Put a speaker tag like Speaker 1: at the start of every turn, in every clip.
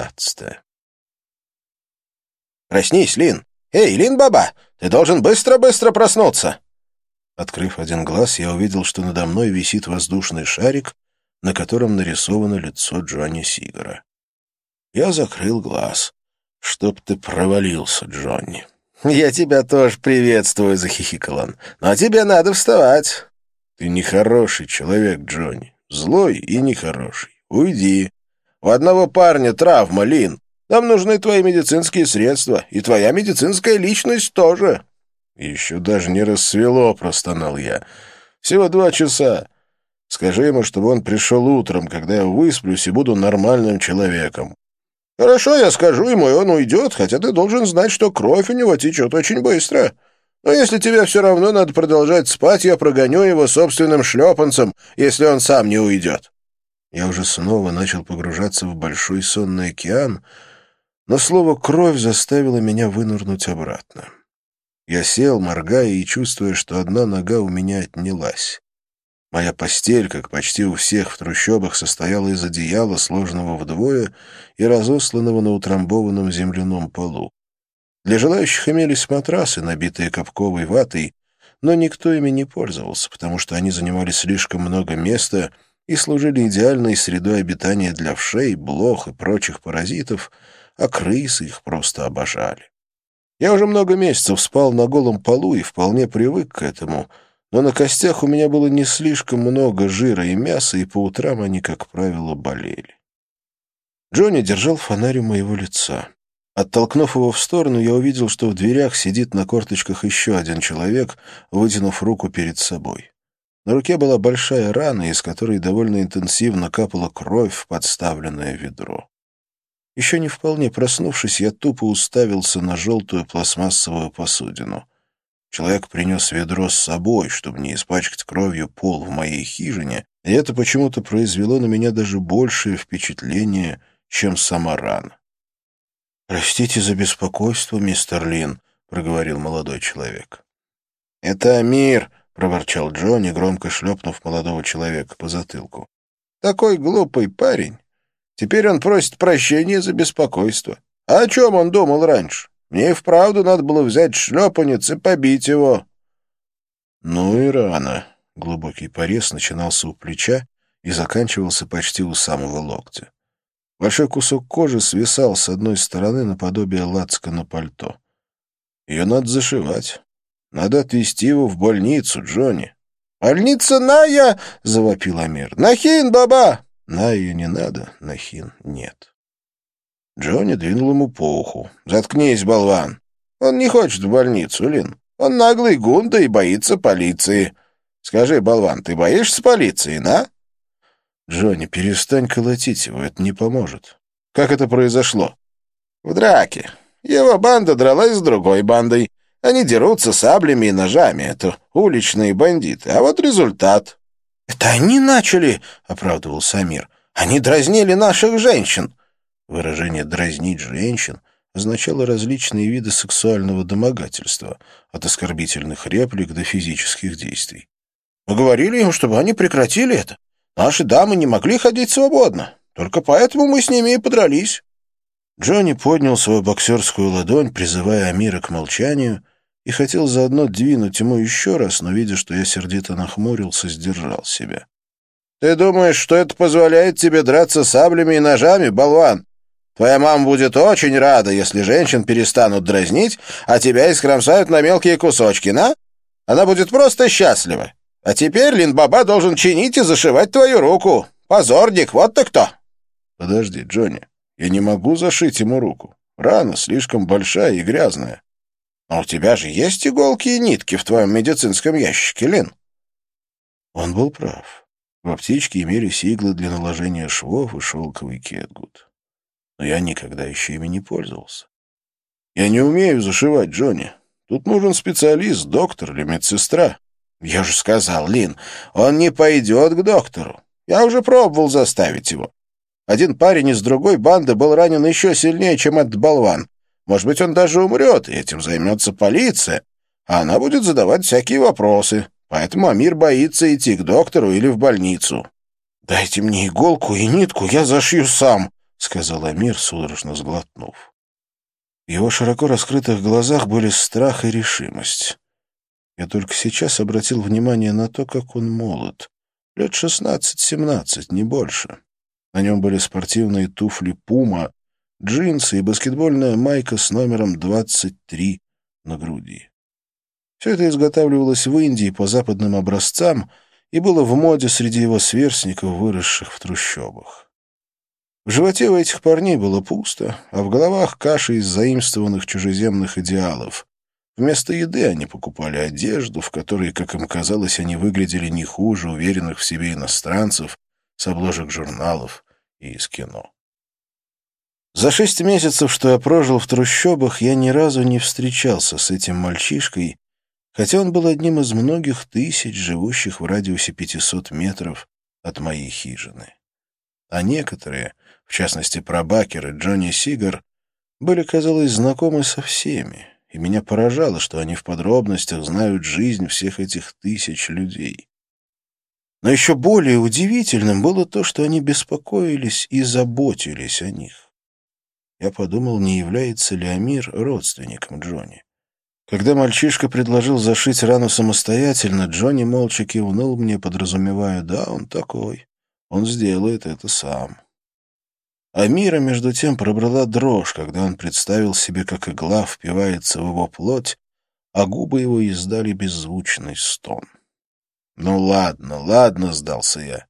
Speaker 1: семнадцатая. «Проснись, Лин! Эй, Лин-баба, ты должен быстро-быстро проснуться!» Открыв один глаз, я увидел, что надо мной висит воздушный шарик, на котором нарисовано лицо Джонни Сигара. Я закрыл глаз. «Чтоб ты провалился, Джонни!» «Я тебя тоже приветствую», — захихикал он. «Но тебе надо вставать». «Ты нехороший человек, Джонни. Злой и нехороший. Уйди. У одного парня травма, Лин. Нам нужны твои медицинские средства, и твоя медицинская личность тоже». «Еще даже не рассвело», — простонал я. «Всего два часа. Скажи ему, чтобы он пришел утром, когда я высплюсь и буду нормальным человеком. «Хорошо, я скажу ему, и он уйдет, хотя ты должен знать, что кровь у него течет очень быстро. Но если тебе все равно надо продолжать спать, я прогоню его собственным шлепанцем, если он сам не уйдет». Я уже снова начал погружаться в большой сонный океан, но слово «кровь» заставило меня вынырнуть обратно. Я сел, моргая и чувствуя, что одна нога у меня отнялась. Моя постель, как почти у всех в трущобах, состояла из одеяла, сложенного вдвое и разосланного на утрамбованном земляном полу. Для желающих имелись матрасы, набитые капковой ватой, но никто ими не пользовался, потому что они занимали слишком много места и служили идеальной средой обитания для вшей, блох и прочих паразитов, а крысы их просто обожали. Я уже много месяцев спал на голом полу и вполне привык к этому — но на костях у меня было не слишком много жира и мяса, и по утрам они, как правило, болели. Джонни держал фонарь у моего лица. Оттолкнув его в сторону, я увидел, что в дверях сидит на корточках еще один человек, вытянув руку перед собой. На руке была большая рана, из которой довольно интенсивно капала кровь в подставленное ведро. Еще не вполне проснувшись, я тупо уставился на желтую пластмассовую посудину. Человек принес ведро с собой, чтобы не испачкать кровью пол в моей хижине, и это почему-то произвело на меня даже большее впечатление, чем сама рана. «Простите за беспокойство, мистер Лин», — проговорил молодой человек. «Это Амир», — проворчал Джонни, громко шлепнув молодого человека по затылку. «Такой глупый парень. Теперь он просит прощения за беспокойство. А о чем он думал раньше? Мне и вправду надо было взять шлепанец и побить его. Ну и рано. Глубокий порез начинался у плеча и заканчивался почти у самого локтя. Большой кусок кожи свисал с одной стороны наподобие лацка на пальто. Ее надо зашивать. Надо отвезти его в больницу, Джонни. «Больница Ная!» — завопил Амир. «Нахин, баба!» «Ная не надо, Нахин нет». Джонни двинул ему по уху. «Заткнись, болван! Он не хочет в больницу, Лин. Он наглый гунда и боится полиции. Скажи, болван, ты боишься полиции, на?» «Джонни, перестань колотить его, это не поможет. Как это произошло?» «В драке. Его банда дралась с другой бандой. Они дерутся саблями и ножами. Это уличные бандиты. А вот результат». «Это они начали», — оправдывал Самир. «Они дразнили наших женщин». Выражение «дразнить женщин» означало различные виды сексуального домогательства, от оскорбительных реплик до физических действий. «Мы говорили им, чтобы они прекратили это. Наши дамы не могли ходить свободно. Только поэтому мы с ними и подрались». Джонни поднял свою боксерскую ладонь, призывая Амира к молчанию, и хотел заодно двинуть ему еще раз, но, видя, что я сердито нахмурился, сдержал себя. «Ты думаешь, что это позволяет тебе драться саблями и ножами, болван? Твоя мама будет очень рада, если женщин перестанут дразнить, а тебя искромсают на мелкие кусочки, на? Она будет просто счастлива. А теперь Лин-Баба должен чинить и зашивать твою руку. Позорник, вот ты кто!» «Подожди, Джонни, я не могу зашить ему руку. Рана слишком большая и грязная». «Но у тебя же есть иголки и нитки в твоем медицинском ящике, Лин?» Он был прав. В аптечке имелись иглы для наложения швов и шелковый кетгут но я никогда еще ими не пользовался. Я не умею зашивать, Джонни. Тут нужен специалист, доктор или медсестра. Я же сказал, Лин, он не пойдет к доктору. Я уже пробовал заставить его. Один парень из другой банды был ранен еще сильнее, чем этот болван. Может быть, он даже умрет, и этим займется полиция, а она будет задавать всякие вопросы. Поэтому Амир боится идти к доктору или в больницу. «Дайте мне иголку и нитку, я зашью сам», сказал Амир, судорожно сглотнув. В его широко раскрытых глазах были страх и решимость. Я только сейчас обратил внимание на то, как он молод. Лет шестнадцать-семнадцать, не больше. На нем были спортивные туфли «Пума», джинсы и баскетбольная майка с номером 23 на груди. Все это изготавливалось в Индии по западным образцам и было в моде среди его сверстников, выросших в трущобах. В животе у этих парней было пусто, а в головах каша из заимствованных чужеземных идеалов. Вместо еды они покупали одежду, в которой, как им казалось, они выглядели не хуже уверенных в себе иностранцев с обложек журналов и из кино. За шесть месяцев, что я прожил в трущобах, я ни разу не встречался с этим мальчишкой, хотя он был одним из многих тысяч, живущих в радиусе 500 метров от моей хижины. А некоторые, в частности, Пробакер и Джонни Сигар, были, казалось, знакомы со всеми и меня поражало, что они в подробностях знают жизнь всех этих тысяч людей. Но еще более удивительным было то, что они беспокоились и заботились о них. Я подумал, не является ли Амир родственником Джонни. Когда мальчишка предложил зашить рану самостоятельно, Джонни молча кивнул мне, подразумевая, да, он такой, он сделает это сам. Амира, между тем, пробрала дрожь, когда он представил себе, как игла впивается в его плоть, а губы его издали беззвучный стон. «Ну ладно, ладно», — сдался я.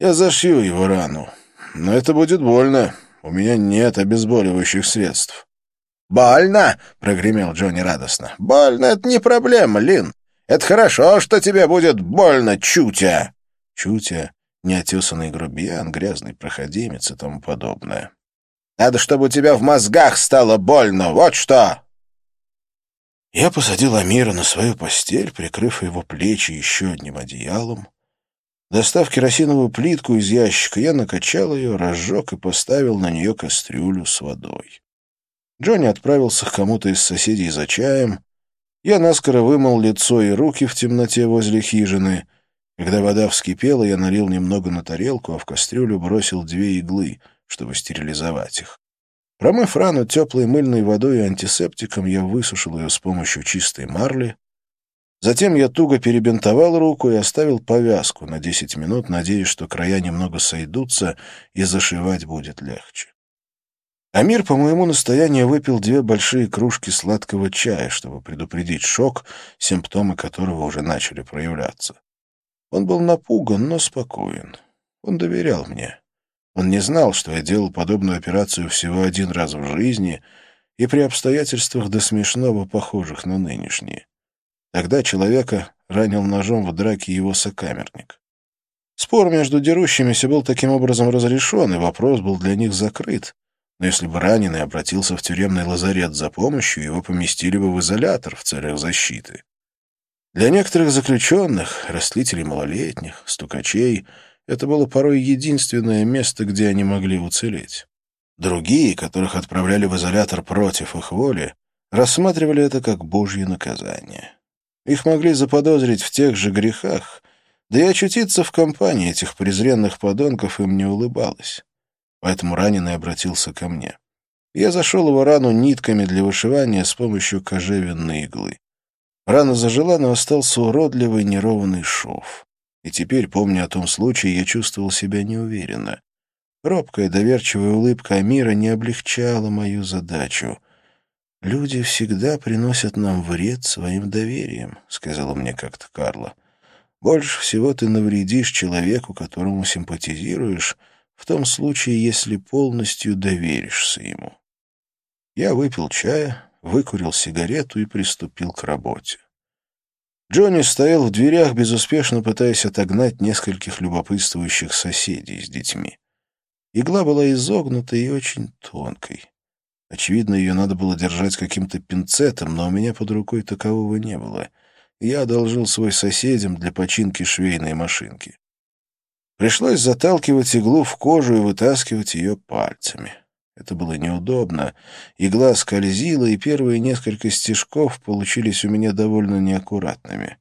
Speaker 1: «Я зашью его рану, но это будет больно. У меня нет обезболивающих средств». «Больно!» — прогремел Джонни радостно. «Больно — это не проблема, Лин. Это хорошо, что тебе будет больно, Чутя!» Чутя неотесанный грубиян, грязный проходимец и тому подобное. «Надо, чтобы у тебя в мозгах стало больно, вот что!» Я посадил Амира на свою постель, прикрыв его плечи еще одним одеялом. Достав керосиновую плитку из ящика, я накачал ее, разжег и поставил на нее кастрюлю с водой. Джонни отправился к кому-то из соседей за чаем. Я наскоро вымыл лицо и руки в темноте возле хижины — когда вода вскипела, я налил немного на тарелку, а в кастрюлю бросил две иглы, чтобы стерилизовать их. Промыв рану теплой мыльной водой и антисептиком, я высушил ее с помощью чистой марли. Затем я туго перебинтовал руку и оставил повязку на 10 минут, надеясь, что края немного сойдутся и зашивать будет легче. Амир по моему настоянию выпил две большие кружки сладкого чая, чтобы предупредить шок, симптомы которого уже начали проявляться. Он был напуган, но спокоен. Он доверял мне. Он не знал, что я делал подобную операцию всего один раз в жизни и при обстоятельствах до смешного похожих на нынешние. Тогда человека ранил ножом в драке его сокамерник. Спор между дерущимися был таким образом разрешен, и вопрос был для них закрыт. Но если бы раненый обратился в тюремный лазарет за помощью, его поместили бы в изолятор в целях защиты. Для некоторых заключенных, растлителей малолетних, стукачей, это было порой единственное место, где они могли уцелеть. Другие, которых отправляли в изолятор против их воли, рассматривали это как божье наказание. Их могли заподозрить в тех же грехах, да и очутиться в компании этих презренных подонков им не улыбалось. Поэтому раненый обратился ко мне. Я зашел его рану нитками для вышивания с помощью кожевенной иглы. Рана зажила, но остался уродливый неровный шов. И теперь, помня о том случае, я чувствовал себя неуверенно. Робкая, доверчивая улыбка Амира не облегчала мою задачу. «Люди всегда приносят нам вред своим доверием», — сказала мне как-то Карла. «Больше всего ты навредишь человеку, которому симпатизируешь, в том случае, если полностью доверишься ему». Я выпил чая, выкурил сигарету и приступил к работе. Джонни стоял в дверях, безуспешно пытаясь отогнать нескольких любопытствующих соседей с детьми. Игла была изогнутой и очень тонкой. Очевидно, ее надо было держать каким-то пинцетом, но у меня под рукой такового не было. Я одолжил свой соседям для починки швейной машинки. Пришлось заталкивать иглу в кожу и вытаскивать ее пальцами. Это было неудобно. Игла скользила, и первые несколько стежков получились у меня довольно неаккуратными.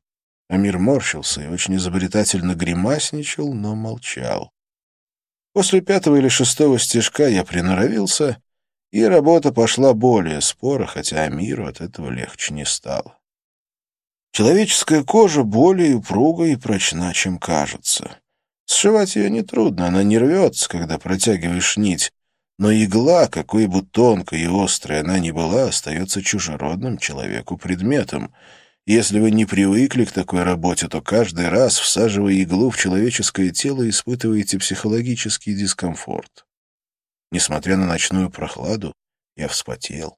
Speaker 1: Амир морщился и очень изобретательно гримасничал, но молчал. После пятого или шестого стежка я приноровился, и работа пошла более споро, хотя Амиру от этого легче не стало. Человеческая кожа более упругая и прочна, чем кажется. Сшивать ее нетрудно, она не рвется, когда протягиваешь нить, но игла, какой бы тонкой и острой она ни была, остается чужеродным человеку предметом. Если вы не привыкли к такой работе, то каждый раз, всаживая иглу в человеческое тело, испытываете психологический дискомфорт. Несмотря на ночную прохладу, я вспотел.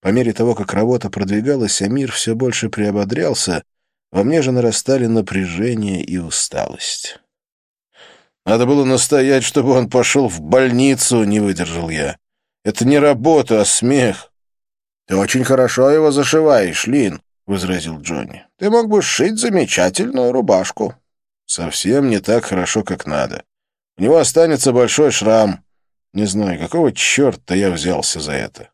Speaker 1: По мере того, как работа продвигалась, а мир все больше приободрялся, во мне же нарастали напряжение и усталость. Надо было настоять, чтобы он пошел в больницу, не выдержал я. Это не работа, а смех. Ты очень хорошо его зашиваешь, Лин, возразил Джонни. Ты мог бы сшить замечательную рубашку. Совсем не так хорошо, как надо. У него останется большой шрам. Не знаю, какого черта я взялся за это.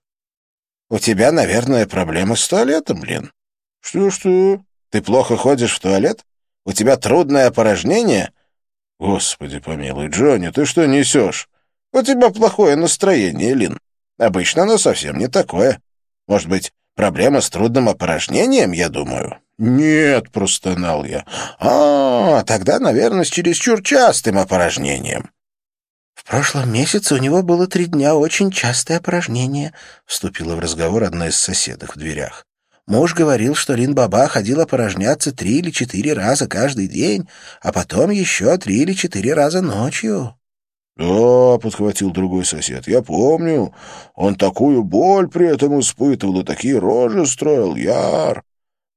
Speaker 1: У тебя, наверное, проблемы с туалетом, Лин. Что-что? Ты плохо ходишь в туалет? У тебя трудное опорожнение? Господи помилуй, Джонни, ты что несешь? У тебя плохое настроение, Лин. Обычно оно совсем не такое. Может быть, проблема с трудным опорожнением, я думаю? Нет, простонал я. А, тогда, наверное, с чересчур частым опорожнением.
Speaker 2: «В прошлом месяце у него было три дня очень частое опорожнение», — вступила в разговор одна из соседок в дверях. Муж говорил, что Лин-Баба ходил опорожняться три или четыре раза каждый день, а потом еще три или четыре раза ночью.
Speaker 1: «Да», — подхватил другой сосед, — «я помню. Он такую боль при этом испытывал и такие рожи строил, яр.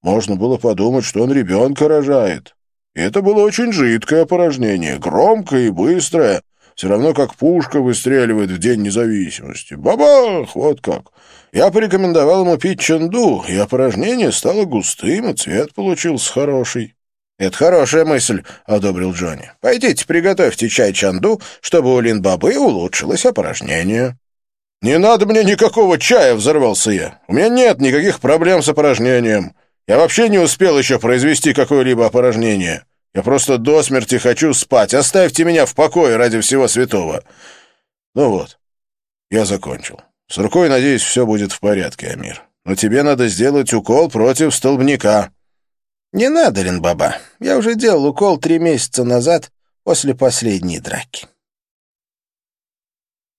Speaker 1: Можно было подумать, что он ребенка рожает. И это было очень жидкое опорожнение, громкое и быстрое, все равно как пушка выстреливает в День независимости. Бабах! Вот как. Я порекомендовал ему пить чанду, и опорожнение стало густым, и цвет получился хороший. «Это хорошая мысль», — одобрил Джонни. «Пойдите, приготовьте чай чанду, чтобы у Лин-бабы улучшилось опорожнение». «Не надо мне никакого чая!» — взорвался я. «У меня нет никаких проблем с опорожнением. Я вообще не успел еще произвести какое-либо опорожнение». Я просто до смерти хочу спать. Оставьте меня в покое ради всего святого. Ну вот, я закончил. С рукой, надеюсь, все будет в порядке, Амир. Но тебе надо сделать укол против столбняка.
Speaker 2: Не надо, Ленбаба. Я уже делал укол три месяца назад после последней драки.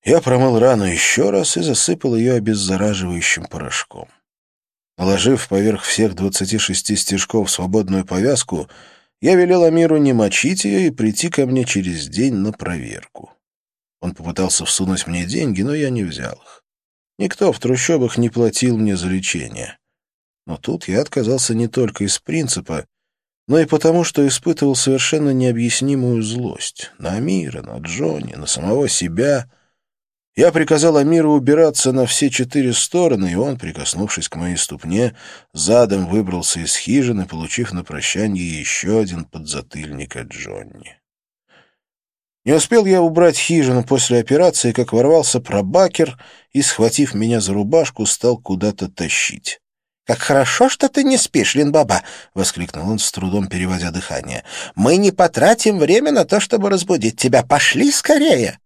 Speaker 1: Я промыл рану еще раз и засыпал ее обеззараживающим порошком. Наложив поверх всех двадцати шести стежков свободную повязку, я велел Амиру не мочить ее и прийти ко мне через день на проверку. Он попытался всунуть мне деньги, но я не взял их. Никто в трущобах не платил мне за лечение. Но тут я отказался не только из принципа, но и потому, что испытывал совершенно необъяснимую злость на Амира, на Джонни, на самого себя — я приказал Амиру убираться на все четыре стороны, и он, прикоснувшись к моей ступне, задом выбрался из хижины, получив на прощание еще один подзатыльник от Джонни. Не успел я убрать хижину после операции, как ворвался пробакер и, схватив меня за рубашку, стал куда-то тащить.
Speaker 2: «Как хорошо, что ты не спишь, Линбаба!» — воскликнул он, с трудом переводя дыхание. «Мы не потратим время на то, чтобы разбудить тебя. Пошли скорее!»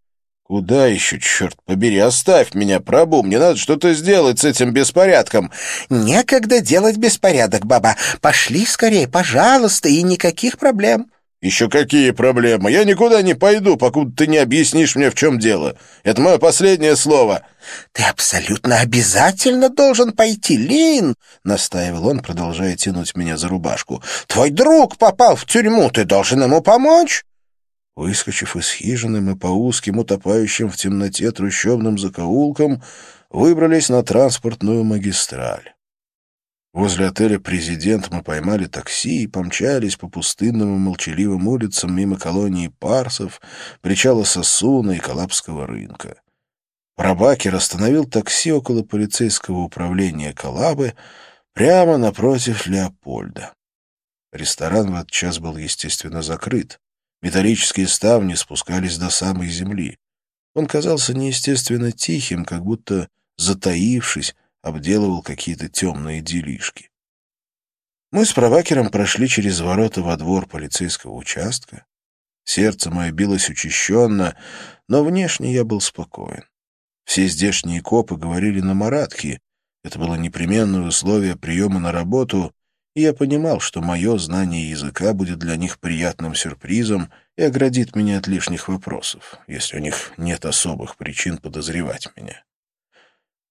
Speaker 1: «Куда еще, черт побери? Оставь меня, пробу, мне надо что-то сделать с этим беспорядком».
Speaker 2: «Некогда делать беспорядок, баба. Пошли скорее, пожалуйста, и никаких проблем».
Speaker 1: «Еще какие проблемы? Я никуда не пойду, покуда ты не объяснишь мне, в чем дело. Это мое последнее слово».
Speaker 2: «Ты абсолютно обязательно должен пойти, Лин!» — настаивал он, продолжая тянуть меня за рубашку. «Твой друг попал в тюрьму, ты должен ему помочь».
Speaker 1: Выскочив из хижины, мы по узким, утопающим в темноте трущобным закоулкам выбрались на транспортную магистраль. Возле отеля «Президент» мы поймали такси и помчались по пустынным и молчаливым улицам мимо колонии Парсов, причала Сосуна и Калабского рынка. Рабакер остановил такси около полицейского управления Калабы прямо напротив Леопольда. Ресторан в этот час был, естественно, закрыт. Металлические ставни спускались до самой земли. Он казался неестественно тихим, как будто, затаившись, обделывал какие-то темные делишки. Мы с провакером прошли через ворота во двор полицейского участка. Сердце мое билось учащенно, но внешне я был спокоен. Все здешние копы говорили на маратхи. Это было непременное условие приема на работу, и я понимал, что мое знание языка будет для них приятным сюрпризом и оградит меня от лишних вопросов, если у них нет особых причин подозревать меня.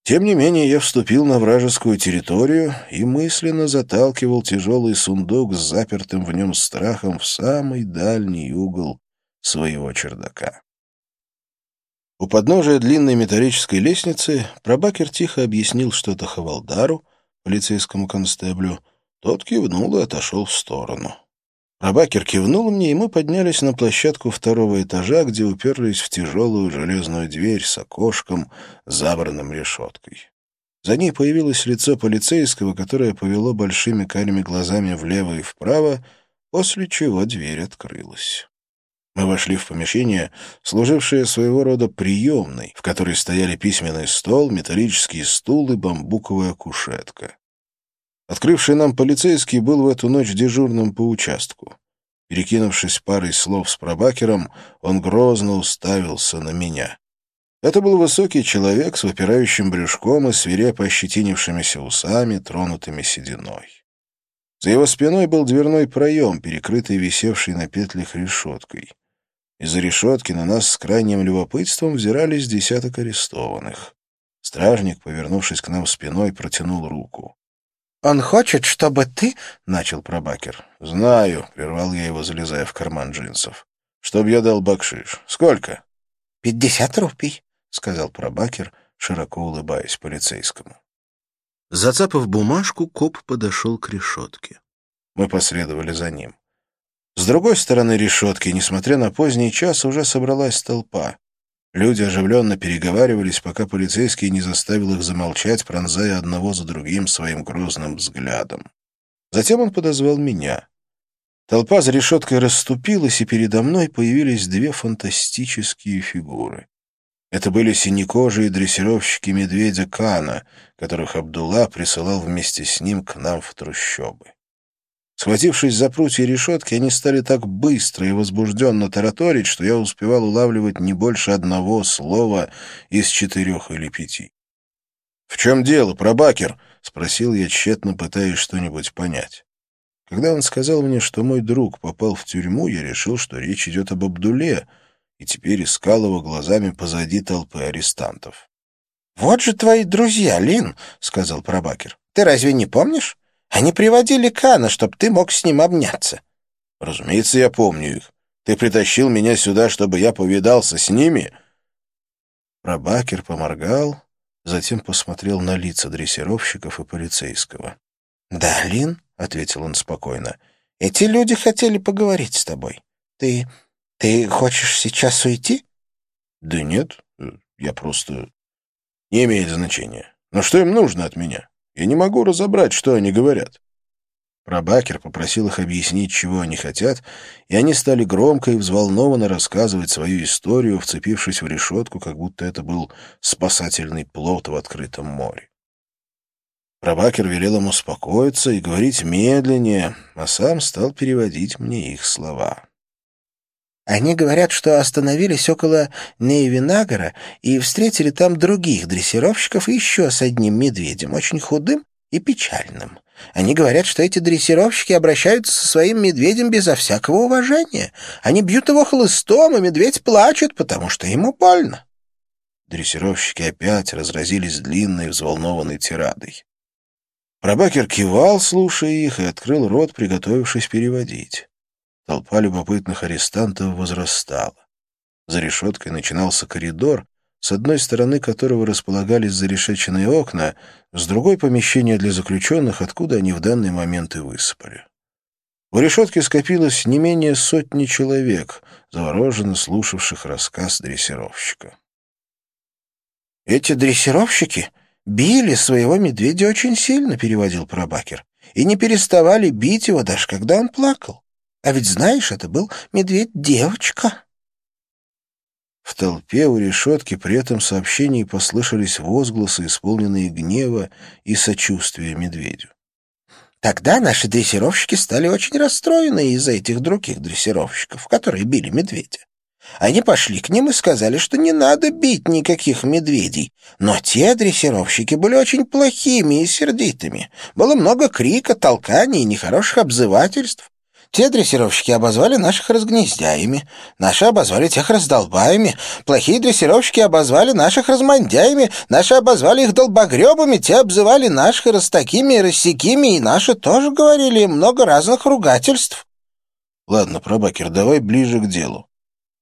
Speaker 1: Тем не менее, я вступил на вражескую территорию и мысленно заталкивал тяжелый сундук с запертым в нем страхом в самый дальний угол своего чердака. У подножия длинной металлической лестницы Прабакер тихо объяснил что-то Хавалдару, полицейскому констеблю, тот кивнул и отошел в сторону. Рабакер кивнул мне, и мы поднялись на площадку второго этажа, где уперлись в тяжелую железную дверь с окошком, забранным решеткой. За ней появилось лицо полицейского, которое повело большими карими глазами влево и вправо, после чего дверь открылась. Мы вошли в помещение, служившее своего рода приемной, в которой стояли письменный стол, металлический стул и бамбуковая кушетка. Открывший нам полицейский был в эту ночь дежурным по участку. Перекинувшись парой слов с пробакером, он грозно уставился на меня. Это был высокий человек с выпирающим брюшком и свирепо ощетинившимися усами, тронутыми сединой. За его спиной был дверной проем, перекрытый висевшей на петлях решеткой. Из-за решетки на нас с крайним любопытством взирались десяток арестованных. Стражник, повернувшись к нам спиной, протянул руку.
Speaker 2: «Он хочет, чтобы ты...» — начал пробакер.
Speaker 1: «Знаю», — прервал я его, залезая в карман джинсов. «Чтоб я дал бакшиш. Сколько?»
Speaker 2: «Пятьдесят рупий», — сказал
Speaker 1: пробакер, широко улыбаясь полицейскому. Зацапав бумажку, коп подошел к решетке. Мы последовали за ним. С другой стороны решетки, несмотря на поздний час, уже собралась толпа. Люди оживленно переговаривались, пока полицейский не заставил их замолчать, пронзая одного за другим своим грозным взглядом. Затем он подозвал меня. Толпа за решеткой расступилась, и передо мной появились две фантастические фигуры. Это были синекожие дрессировщики медведя Кана, которых Абдулла присылал вместе с ним к нам в трущобы. Схватившись за прутья решетки, они стали так быстро и возбужденно тараторить, что я успевал улавливать не больше одного слова из четырех или пяти. «В чем дело, пробакер?» — спросил я, тщетно пытаясь что-нибудь понять. Когда он сказал мне, что мой друг попал в тюрьму, я решил, что речь идет об Абдуле, и теперь искал его глазами позади толпы арестантов.
Speaker 2: «Вот же твои друзья, Лин», — сказал пробакер. «Ты разве не помнишь? Они приводили Кана, чтобы ты мог с ним обняться.
Speaker 1: Разумеется, я помню их. Ты притащил меня сюда, чтобы я повидался с ними. Рабакер поморгал, затем посмотрел на лица дрессировщиков и полицейского.
Speaker 2: «Да, Лин», — ответил он спокойно, — «эти люди хотели поговорить с тобой. Ты... ты хочешь сейчас уйти?»
Speaker 1: «Да нет, я просто... Не имеет значения. Но что им нужно от меня?» Я не могу разобрать, что они говорят. Пробакер попросил их объяснить, чего они хотят, и они стали громко и взволнованно рассказывать свою историю, вцепившись в решетку, как будто это был спасательный плот в открытом море. Пробакер велел им успокоиться и говорить медленнее, а сам стал переводить мне их слова.
Speaker 2: Они говорят, что остановились около Нейвинагора и встретили там других дрессировщиков еще с одним медведем, очень худым и печальным. Они говорят, что эти дрессировщики обращаются со своим медведем безо всякого уважения. Они бьют его хлыстом, и медведь плачет, потому что ему больно.
Speaker 1: Дрессировщики опять разразились длинной взволнованной тирадой. Пробакер кивал, слушая их, и открыл рот, приготовившись переводить. Толпа любопытных арестантов возрастала. За решеткой начинался коридор, с одной стороны которого располагались зарешеченные окна, с другой — помещение для заключенных, откуда они в данный момент и высыпали. У решетки скопилось не менее сотни человек, завороженно слушавших рассказ дрессировщика.
Speaker 2: «Эти дрессировщики били своего медведя очень сильно», — переводил Пробакер, «и не переставали бить его, даже когда он плакал. А ведь, знаешь, это был медведь-девочка».
Speaker 1: В толпе у решетки при этом сообщении послышались возгласы, исполненные гнева и сочувствия медведю.
Speaker 2: Тогда наши дрессировщики стали очень расстроены из-за этих других дрессировщиков, которые били медведя. Они пошли к ним и сказали, что не надо бить никаких медведей. Но те дрессировщики были очень плохими и сердитыми. Было много крика, толканий и нехороших обзывательств. Те дрессировщики обозвали наших разгнездяями, наши обозвали тех раздолбаями, плохие дрессировщики обозвали наших размандяями, наши обозвали их долбогребами, те обзывали наших растакими и рассекими, и наши тоже говорили много разных ругательств.
Speaker 1: Ладно, пробакер, давай ближе к делу.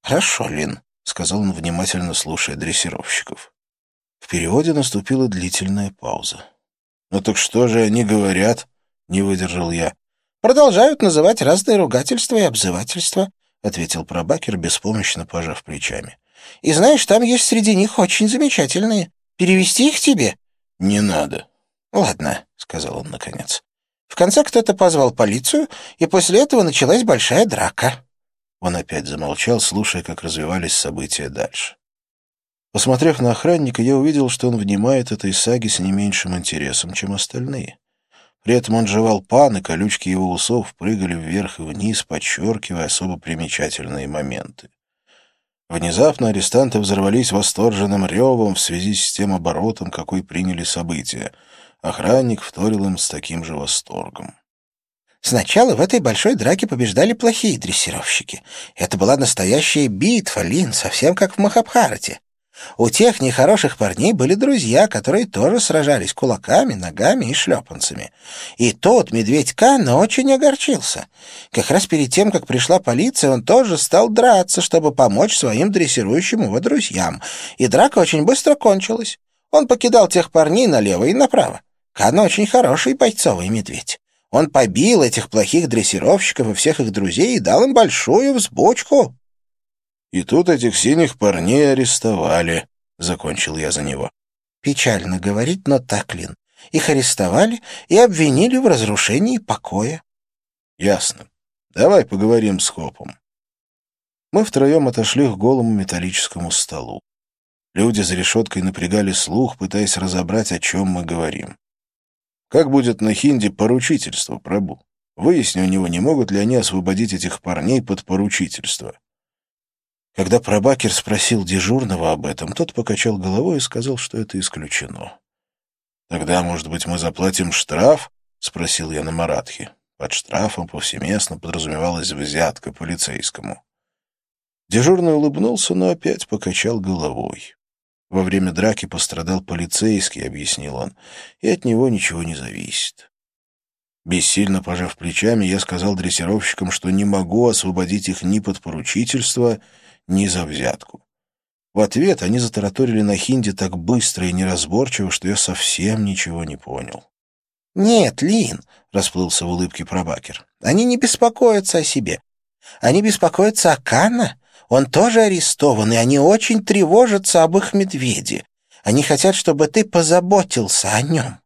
Speaker 2: «Хорошо, Лин», — сказал он, внимательно слушая дрессировщиков. В переводе наступила длительная пауза.
Speaker 1: «Ну так что же они говорят?» — не выдержал я.
Speaker 2: «Продолжают называть разные ругательства и обзывательства», — ответил пробакер, беспомощно пожав плечами. «И знаешь, там есть среди них очень замечательные. Перевести их тебе?»
Speaker 1: «Не надо».
Speaker 2: «Ладно», — сказал он наконец. В конце кто-то позвал полицию, и после этого началась большая драка.
Speaker 1: Он опять замолчал, слушая, как развивались события дальше. Посмотрев на охранника, я увидел, что он внимает этой саге с не меньшим интересом, чем остальные. При этом он жевал пан, и колючки его усов прыгали вверх и вниз, подчеркивая особо примечательные моменты. Внезапно арестанты взорвались восторженным ревом в связи с тем оборотом, какой приняли события. Охранник вторил им с таким же восторгом.
Speaker 2: Сначала в этой большой драке побеждали плохие дрессировщики. Это была настоящая битва, Лин, совсем как в Махабхарате. У тех нехороших парней были друзья, которые тоже сражались кулаками, ногами и шлепанцами. И тот, медведь Канна, очень огорчился. Как раз перед тем, как пришла полиция, он тоже стал драться, чтобы помочь своим дрессирующим его друзьям. И драка очень быстро кончилась. Он покидал тех парней налево и направо. Канна очень хороший бойцовый медведь. Он побил этих плохих дрессировщиков и всех их друзей и дал им большую взбочку.
Speaker 1: И тут этих синих парней арестовали, — закончил я за него.
Speaker 2: Печально говорить, но так, Лин. Их арестовали и обвинили в разрушении покоя.
Speaker 1: Ясно. Давай поговорим с Хопом. Мы втроем отошли к голому металлическому столу. Люди за решеткой напрягали слух, пытаясь разобрать, о чем мы говорим. Как будет на хинди поручительство, Прабу? Выясни у него, не могут ли они освободить этих парней под поручительство. Когда Прабакер спросил дежурного об этом, тот покачал головой и сказал, что это исключено. «Тогда, может быть, мы заплатим штраф?» — спросил я на Маратхе. Под штрафом повсеместно подразумевалась взятка полицейскому. Дежурный улыбнулся, но опять покачал головой. Во время драки пострадал полицейский, объяснил он, и от него ничего не зависит. Бессильно пожав плечами, я сказал дрессировщикам, что не могу освободить их ни под поручительство, ни за взятку. В ответ они затараторили на хинди так быстро и неразборчиво, что я совсем ничего не понял.
Speaker 2: «Нет, Лин», — расплылся в улыбке пробакер, — «они не беспокоятся о себе. Они беспокоятся о Канна он тоже арестован, и они очень тревожатся об их медведе. Они хотят, чтобы ты позаботился о нем».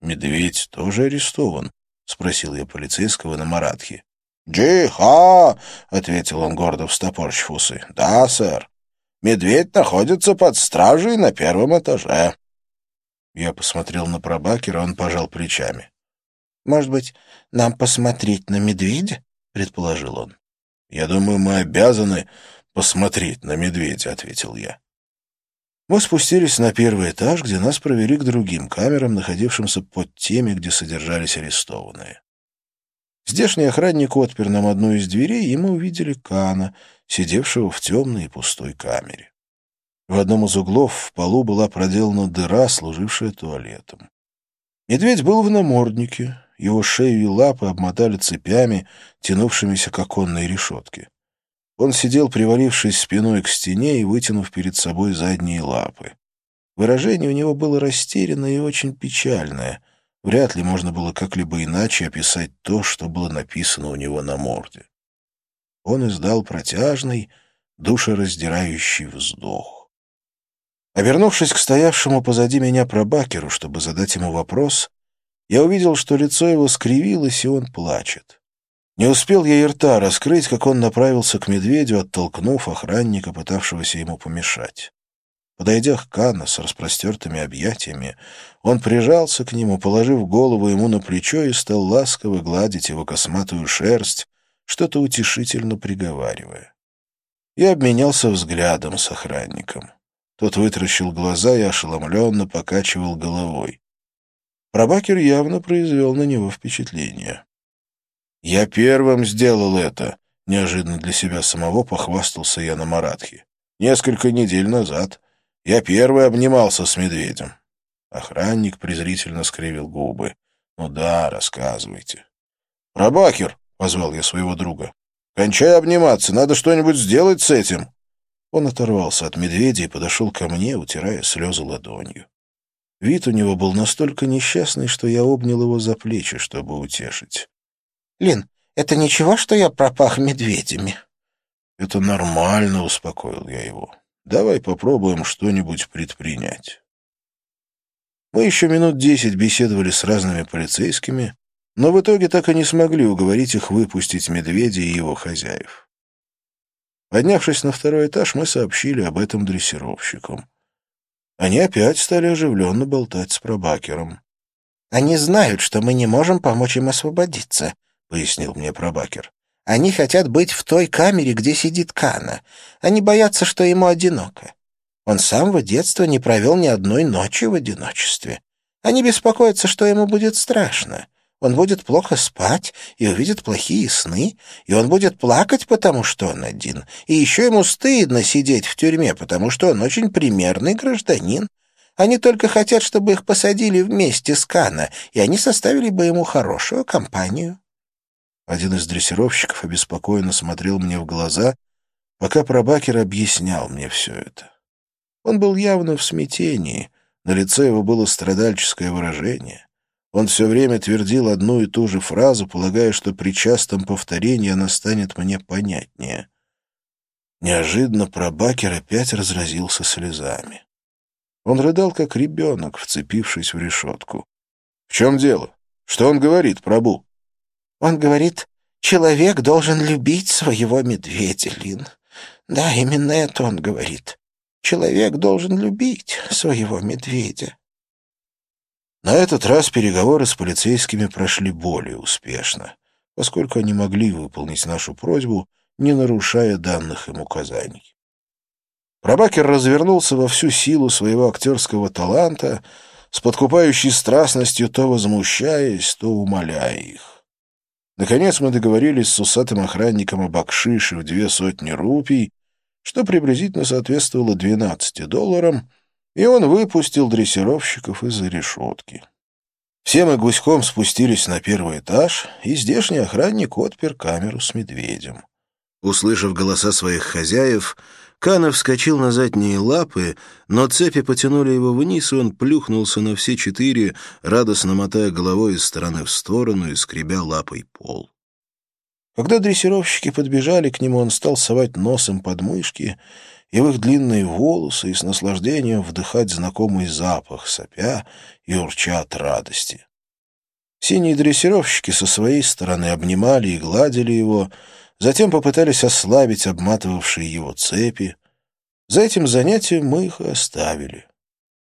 Speaker 1: «Медведь тоже арестован?» — спросил я полицейского на Маратхе.
Speaker 3: «Джиха!» — ответил он гордо встопорщив усы. «Да, сэр. Медведь находится под стражей на первом этаже».
Speaker 1: Я посмотрел на пробакера, он пожал плечами.
Speaker 2: «Может быть, нам посмотреть на медведя?» — предположил он.
Speaker 1: «Я думаю, мы обязаны посмотреть на медведя», — ответил я. Мы спустились на первый этаж, где нас провели к другим камерам, находившимся под теми, где содержались арестованные. Здешний охранник отпер нам одну из дверей, и мы увидели Кана, сидевшего в темной и пустой камере. В одном из углов в полу была проделана дыра, служившая туалетом. Медведь был в наморднике, его шею и лапы обмотали цепями, тянувшимися к оконной решетке. Он сидел, привалившись спиной к стене и вытянув перед собой задние лапы. Выражение у него было растерянное и очень печальное. Вряд ли можно было как-либо иначе описать то, что было написано у него на морде. Он издал протяжный, душераздирающий вздох. Обернувшись к стоявшему позади меня пробакеру, чтобы задать ему вопрос, я увидел, что лицо его скривилось, и он плачет. Не успел я и рта раскрыть, как он направился к медведю, оттолкнув охранника, пытавшегося ему помешать. Подойдя к Кана с распростертыми объятиями, он прижался к нему, положив голову ему на плечо и стал ласково гладить его косматую шерсть, что-то утешительно приговаривая. Я обменялся взглядом с охранником. Тот вытращил глаза и ошеломленно покачивал головой. Пробакер явно произвел на него впечатление. «Я первым сделал это», — неожиданно для себя самого похвастался я на Маратхе. «Несколько недель назад». Я первый обнимался с медведем. Охранник презрительно скривил губы. «Ну да, рассказывайте». «Рабакер!» — позвал я своего друга. «Кончай обниматься, надо что-нибудь сделать с этим». Он оторвался от медведя и подошел ко мне, утирая слезы ладонью. Вид у него был настолько несчастный, что я обнял его за плечи, чтобы утешить.
Speaker 2: «Лин, это ничего, что я пропах медведями?»
Speaker 1: «Это нормально», — успокоил я его. Давай попробуем что-нибудь предпринять. Мы еще минут десять беседовали с разными полицейскими, но в итоге так и не смогли уговорить их выпустить медведя и его хозяев. Поднявшись на второй этаж, мы сообщили об этом дрессировщикам. Они опять стали оживленно болтать с пробакером.
Speaker 2: «Они знают, что мы не можем помочь им освободиться», — пояснил мне пробакер. Они хотят быть в той камере, где сидит Кана. Они боятся, что ему одиноко. Он с самого детства не провел ни одной ночи в одиночестве. Они беспокоятся, что ему будет страшно. Он будет плохо спать и увидит плохие сны, и он будет плакать, потому что он один. И еще ему стыдно сидеть в тюрьме, потому что он очень примерный гражданин. Они только хотят, чтобы их посадили вместе с Кана, и они составили бы ему хорошую компанию.
Speaker 1: Один из дрессировщиков обеспокоенно смотрел мне в глаза, пока пробакер объяснял мне все это. Он был явно в смятении, на лице его было страдальческое выражение. Он все время твердил одну и ту же фразу, полагая, что при частом повторении она станет мне понятнее. Неожиданно пробакер опять разразился слезами. Он рыдал, как ребенок, вцепившись в решетку. — В чем дело? Что он говорит, Прабу?
Speaker 2: Он говорит, человек должен любить своего медведя, Лин. Да, именно это он говорит. Человек должен любить своего медведя.
Speaker 1: На этот раз переговоры с полицейскими прошли более успешно, поскольку они могли выполнить нашу просьбу, не нарушая данных им указаний. Пробакер развернулся во всю силу своего актерского таланта, с подкупающей страстностью то возмущаясь, то умоляя их. Наконец мы договорились с усатым охранником о бакшише в две сотни рупий, что приблизительно соответствовало 12 долларам, и он выпустил дрессировщиков из-за решетки. Все мы гуськом спустились на первый этаж, и здешний охранник отпер камеру с медведем. Услышав голоса своих хозяев, Канов вскочил на задние лапы, но цепи потянули его вниз, и он плюхнулся на все четыре, радостно мотая головой из стороны в сторону и скребя лапой пол. Когда дрессировщики подбежали к нему, он стал совать носом под мышки и в их длинные волосы и с наслаждением вдыхать знакомый запах, сопя и урча от радости. Синие дрессировщики со своей стороны обнимали и гладили его, Затем попытались ослабить обматывавшие его цепи. За этим занятием мы их оставили.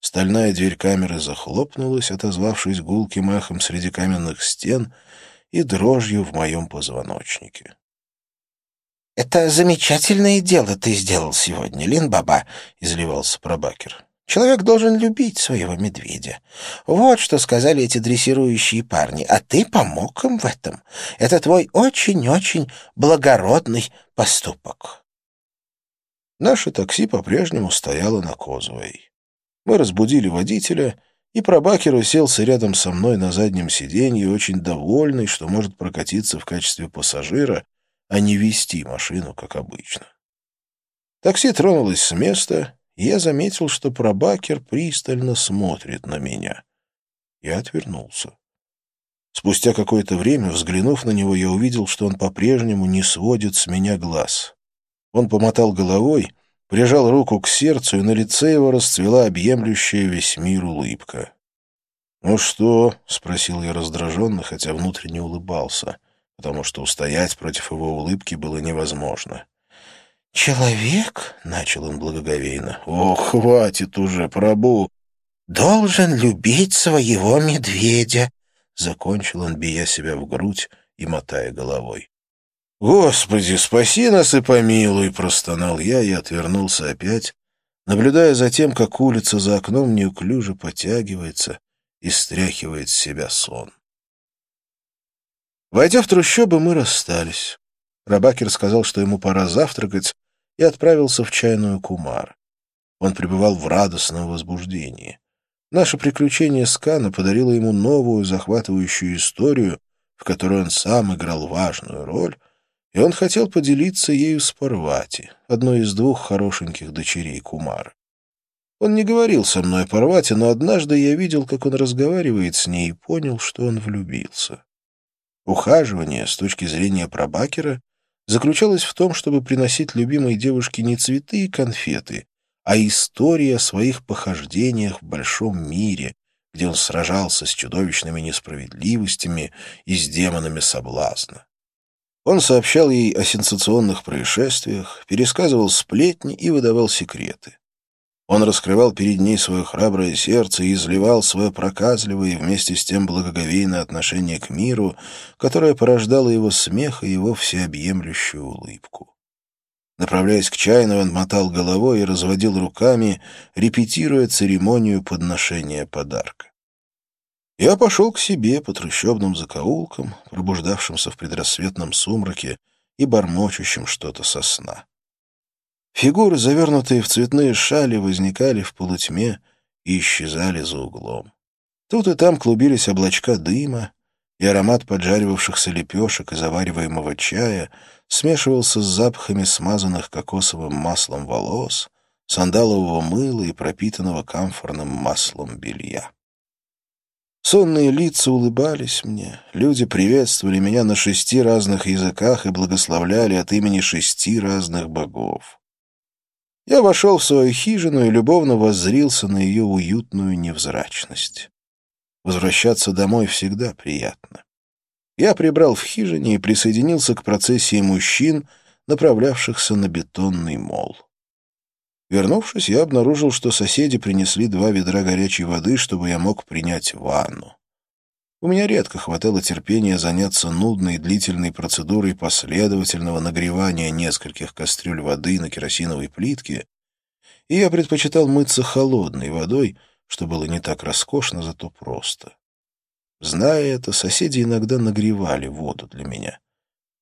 Speaker 1: Стальная дверь камеры захлопнулась, отозвавшись гулким эхом среди каменных стен и дрожью в моем позвоночнике.
Speaker 2: «Это замечательное дело ты сделал сегодня, Лин-баба», — изливался пробакер. Человек должен любить своего медведя. Вот что сказали эти дрессирующие парни, а ты помог им в этом. Это твой очень-очень благородный поступок.
Speaker 1: Наше такси по-прежнему стояло на Козовой. Мы разбудили водителя, и пробакер уселся рядом со мной на заднем сиденье, очень довольный, что может прокатиться в качестве пассажира, а не вести машину, как обычно. Такси тронулось с места, я заметил, что пробакер пристально смотрит на меня. Я отвернулся. Спустя какое-то время, взглянув на него, я увидел, что он по-прежнему не сводит с меня глаз. Он помотал головой, прижал руку к сердцу, и на лице его расцвела объемлющая весь мир улыбка. «Ну что?» — спросил я раздраженно, хотя внутренне улыбался, потому что устоять против его улыбки было невозможно.
Speaker 2: Человек, — начал он благоговейно, —
Speaker 1: о, хватит уже, пробу,
Speaker 2: должен любить своего медведя, — закончил он, бия себя в грудь и мотая головой.
Speaker 1: «Господи, спаси нас и помилуй!» — простонал я и отвернулся опять, наблюдая за тем, как улица за окном неуклюже потягивается и стряхивает с себя сон. Войдя в трущобы, мы расстались. Рабакер сказал, что ему пора завтракать, и отправился в чайную кумар. Он пребывал в радостном возбуждении. Наше приключение с Кана подарило ему новую захватывающую историю, в которой он сам играл важную роль, и он хотел поделиться ею с Парвати, одной из двух хорошеньких дочерей Кумара. Он не говорил со мной о Парвати, но однажды я видел, как он разговаривает с ней, и понял, что он влюбился. Ухаживание с точки зрения Прабакера заключалось в том, чтобы приносить любимой девушке не цветы и конфеты, а истории о своих похождениях в большом мире, где он сражался с чудовищными несправедливостями и с демонами соблазна. Он сообщал ей о сенсационных происшествиях, пересказывал сплетни и выдавал секреты. Он раскрывал перед ней свое храброе сердце и изливал свое проказливое и вместе с тем благоговейное отношение к миру, которое порождало его смех и его всеобъемлющую улыбку. Направляясь к чайной, он мотал головой и разводил руками, репетируя церемонию подношения подарка. Я пошел к себе по трущобным закоулкам, пробуждавшимся в предрассветном сумраке и бормочущим что-то со сна. Фигуры, завернутые в цветные шали, возникали в полутьме и исчезали за углом. Тут и там клубились облачка дыма, и аромат поджаривавшихся лепешек и завариваемого чая смешивался с запахами смазанных кокосовым маслом волос, сандалового мыла и пропитанного камфорным маслом белья. Сонные лица улыбались мне, люди приветствовали меня на шести разных языках и благословляли от имени шести разных богов. Я вошел в свою хижину и любовно воззрился на ее уютную невзрачность. Возвращаться домой всегда приятно. Я прибрал в хижине и присоединился к процессии мужчин, направлявшихся на бетонный мол. Вернувшись, я обнаружил, что соседи принесли два ведра горячей воды, чтобы я мог принять ванну. У меня редко хватало терпения заняться нудной и длительной процедурой последовательного нагревания нескольких кастрюль воды на керосиновой плитке, и я предпочитал мыться холодной водой, что было не так роскошно, зато просто. Зная это, соседи иногда нагревали воду для меня.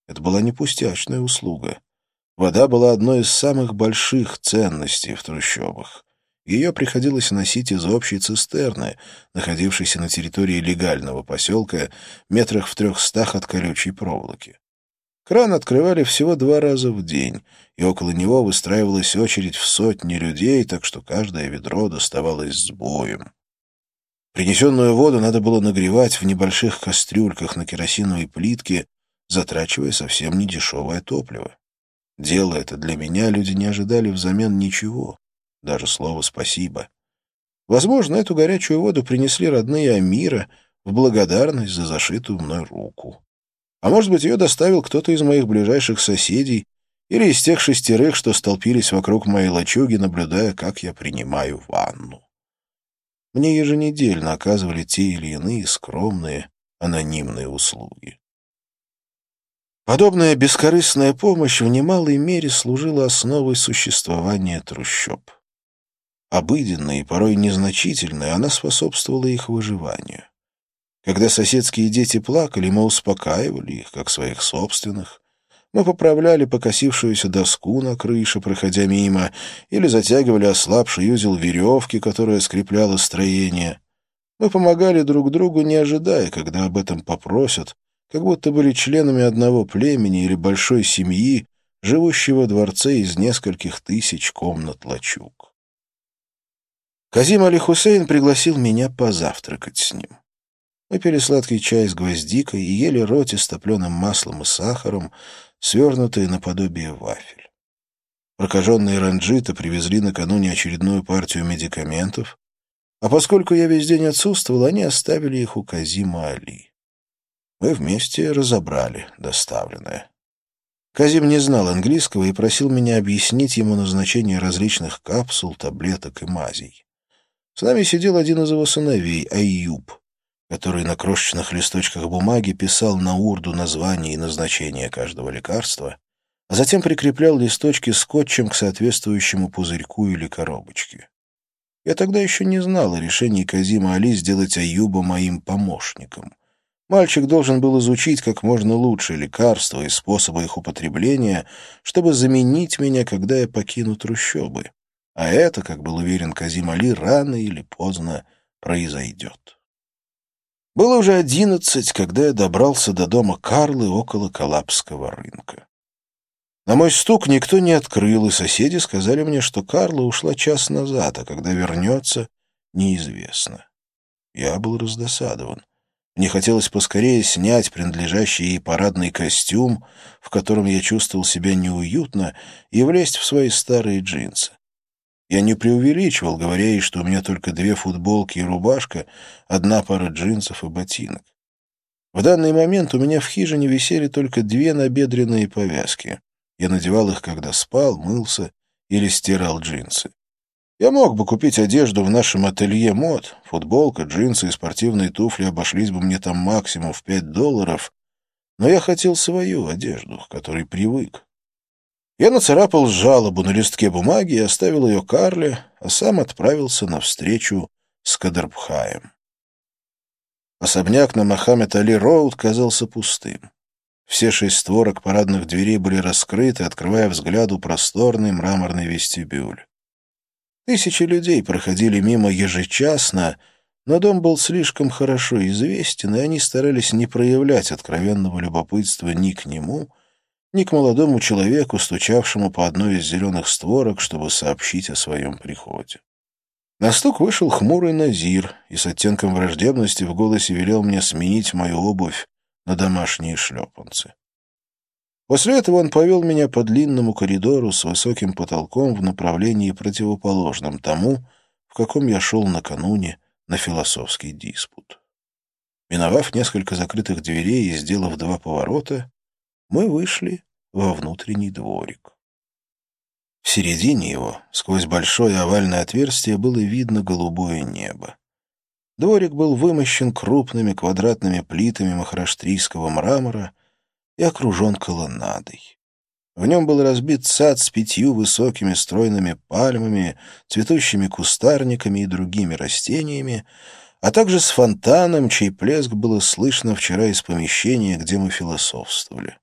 Speaker 1: Это была не пустячная услуга. Вода была одной из самых больших ценностей в трущобах. Ее приходилось носить из общей цистерны, находившейся на территории легального поселка, метрах в трехстах от колючей проволоки. Кран открывали всего два раза в день, и около него выстраивалась очередь в сотни людей, так что каждое ведро доставалось с боем. Принесенную воду надо было нагревать в небольших кастрюльках на керосиновой плитке, затрачивая совсем недешевое топливо. Делая это для меня, люди не ожидали взамен ничего даже слово «спасибо». Возможно, эту горячую воду принесли родные Амира в благодарность за зашитую мной руку. А может быть, ее доставил кто-то из моих ближайших соседей или из тех шестерых, что столпились вокруг моей лачуги, наблюдая, как я принимаю ванну. Мне еженедельно оказывали те или иные скромные, анонимные услуги. Подобная бескорыстная помощь в немалой мере служила основой существования трущоб обыденной и порой незначительной, она способствовала их выживанию. Когда соседские дети плакали, мы успокаивали их, как своих собственных. Мы поправляли покосившуюся доску на крыше, проходя мимо, или затягивали ослабший узел веревки, которая скрепляла строение. Мы помогали друг другу, не ожидая, когда об этом попросят, как будто были членами одного племени или большой семьи, живущей во дворце из нескольких тысяч комнат лачуг. Казим Али Хусейн пригласил меня позавтракать с ним. Мы пили сладкий чай с гвоздикой и ели роти с топленым маслом и сахаром, свернутые наподобие вафель. Прокаженные ранджита привезли накануне очередную партию медикаментов, а поскольку я весь день отсутствовал, они оставили их у Казима Али. Мы вместе разобрали доставленное. Казим не знал английского и просил меня объяснить ему назначение различных капсул, таблеток и мазей. С нами сидел один из его сыновей, Айюб, который на крошечных листочках бумаги писал на урду название и назначение каждого лекарства, а затем прикреплял листочки скотчем к соответствующему пузырьку или коробочке. Я тогда еще не знал о решении Казима Али сделать Аюба моим помощником. Мальчик должен был изучить как можно лучше лекарства и способы их употребления, чтобы заменить меня, когда я покину трущобы. А это, как был уверен Казим Али, рано или поздно произойдет. Было уже одиннадцать, когда я добрался до дома Карлы около Калапского рынка. На мой стук никто не открыл, и соседи сказали мне, что Карла ушла час назад, а когда вернется, неизвестно. Я был раздосадован. Мне хотелось поскорее снять принадлежащий ей парадный костюм, в котором я чувствовал себя неуютно, и влезть в свои старые джинсы. Я не преувеличивал, говоря ей, что у меня только две футболки и рубашка, одна пара джинсов и ботинок. В данный момент у меня в хижине висели только две набедренные повязки. Я надевал их, когда спал, мылся или стирал джинсы. Я мог бы купить одежду в нашем ателье мод. Футболка, джинсы и спортивные туфли обошлись бы мне там максимум в пять долларов. Но я хотел свою одежду, к которой привык. Я нацарапал жалобу на листке бумаги и оставил ее Карле, а сам отправился навстречу с Кадрбхаем. Особняк на Мохаммед-Али-Роуд казался пустым. Все шесть створок парадных дверей были раскрыты, открывая взгляду просторный мраморный вестибюль. Тысячи людей проходили мимо ежечасно, но дом был слишком хорошо известен, и они старались не проявлять откровенного любопытства ни к нему, ни к молодому человеку, стучавшему по одной из зеленых створок, чтобы сообщить о своем приходе. На стук вышел хмурый Назир и с оттенком враждебности в голосе велел мне сменить мою обувь на домашние шлепанцы. После этого он повел меня по длинному коридору с высоким потолком в направлении противоположном тому, в каком я шел накануне на философский диспут. Миновав несколько закрытых дверей и сделав два поворота, мы вышли во внутренний дворик. В середине его, сквозь большое овальное отверстие, было видно голубое небо. Дворик был вымощен крупными квадратными плитами махраштрийского мрамора и окружен колоннадой. В нем был разбит сад с пятью высокими стройными пальмами, цветущими кустарниками и другими растениями, а также с фонтаном, чей плеск было слышно вчера из помещения, где мы философствовали.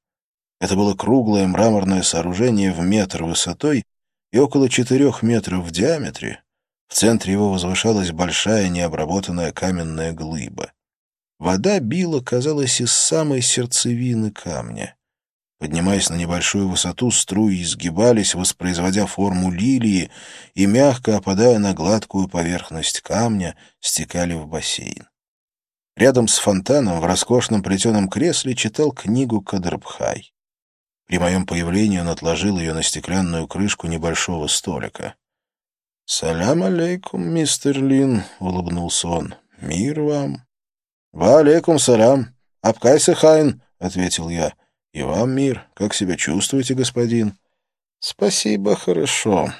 Speaker 1: Это было круглое мраморное сооружение в метр высотой и около четырех метров в диаметре, в центре его возвышалась большая необработанная каменная глыба. Вода била, казалось, из самой сердцевины камня. Поднимаясь на небольшую высоту, струи изгибались, воспроизводя форму лилии, и, мягко опадая на гладкую поверхность камня, стекали в бассейн. Рядом с фонтаном в роскошном плетеном кресле читал книгу Кадербхай. При моем появлении он отложил ее на стеклянную крышку небольшого столика. «Салям алейкум, мистер Лин», — улыбнулся он. «Мир вам». «Ва алейкум салям. आप कैसे हैं», — ответил я. «И вам мир. Как себя чувствуете, господин?» «Спасибо, хорошо.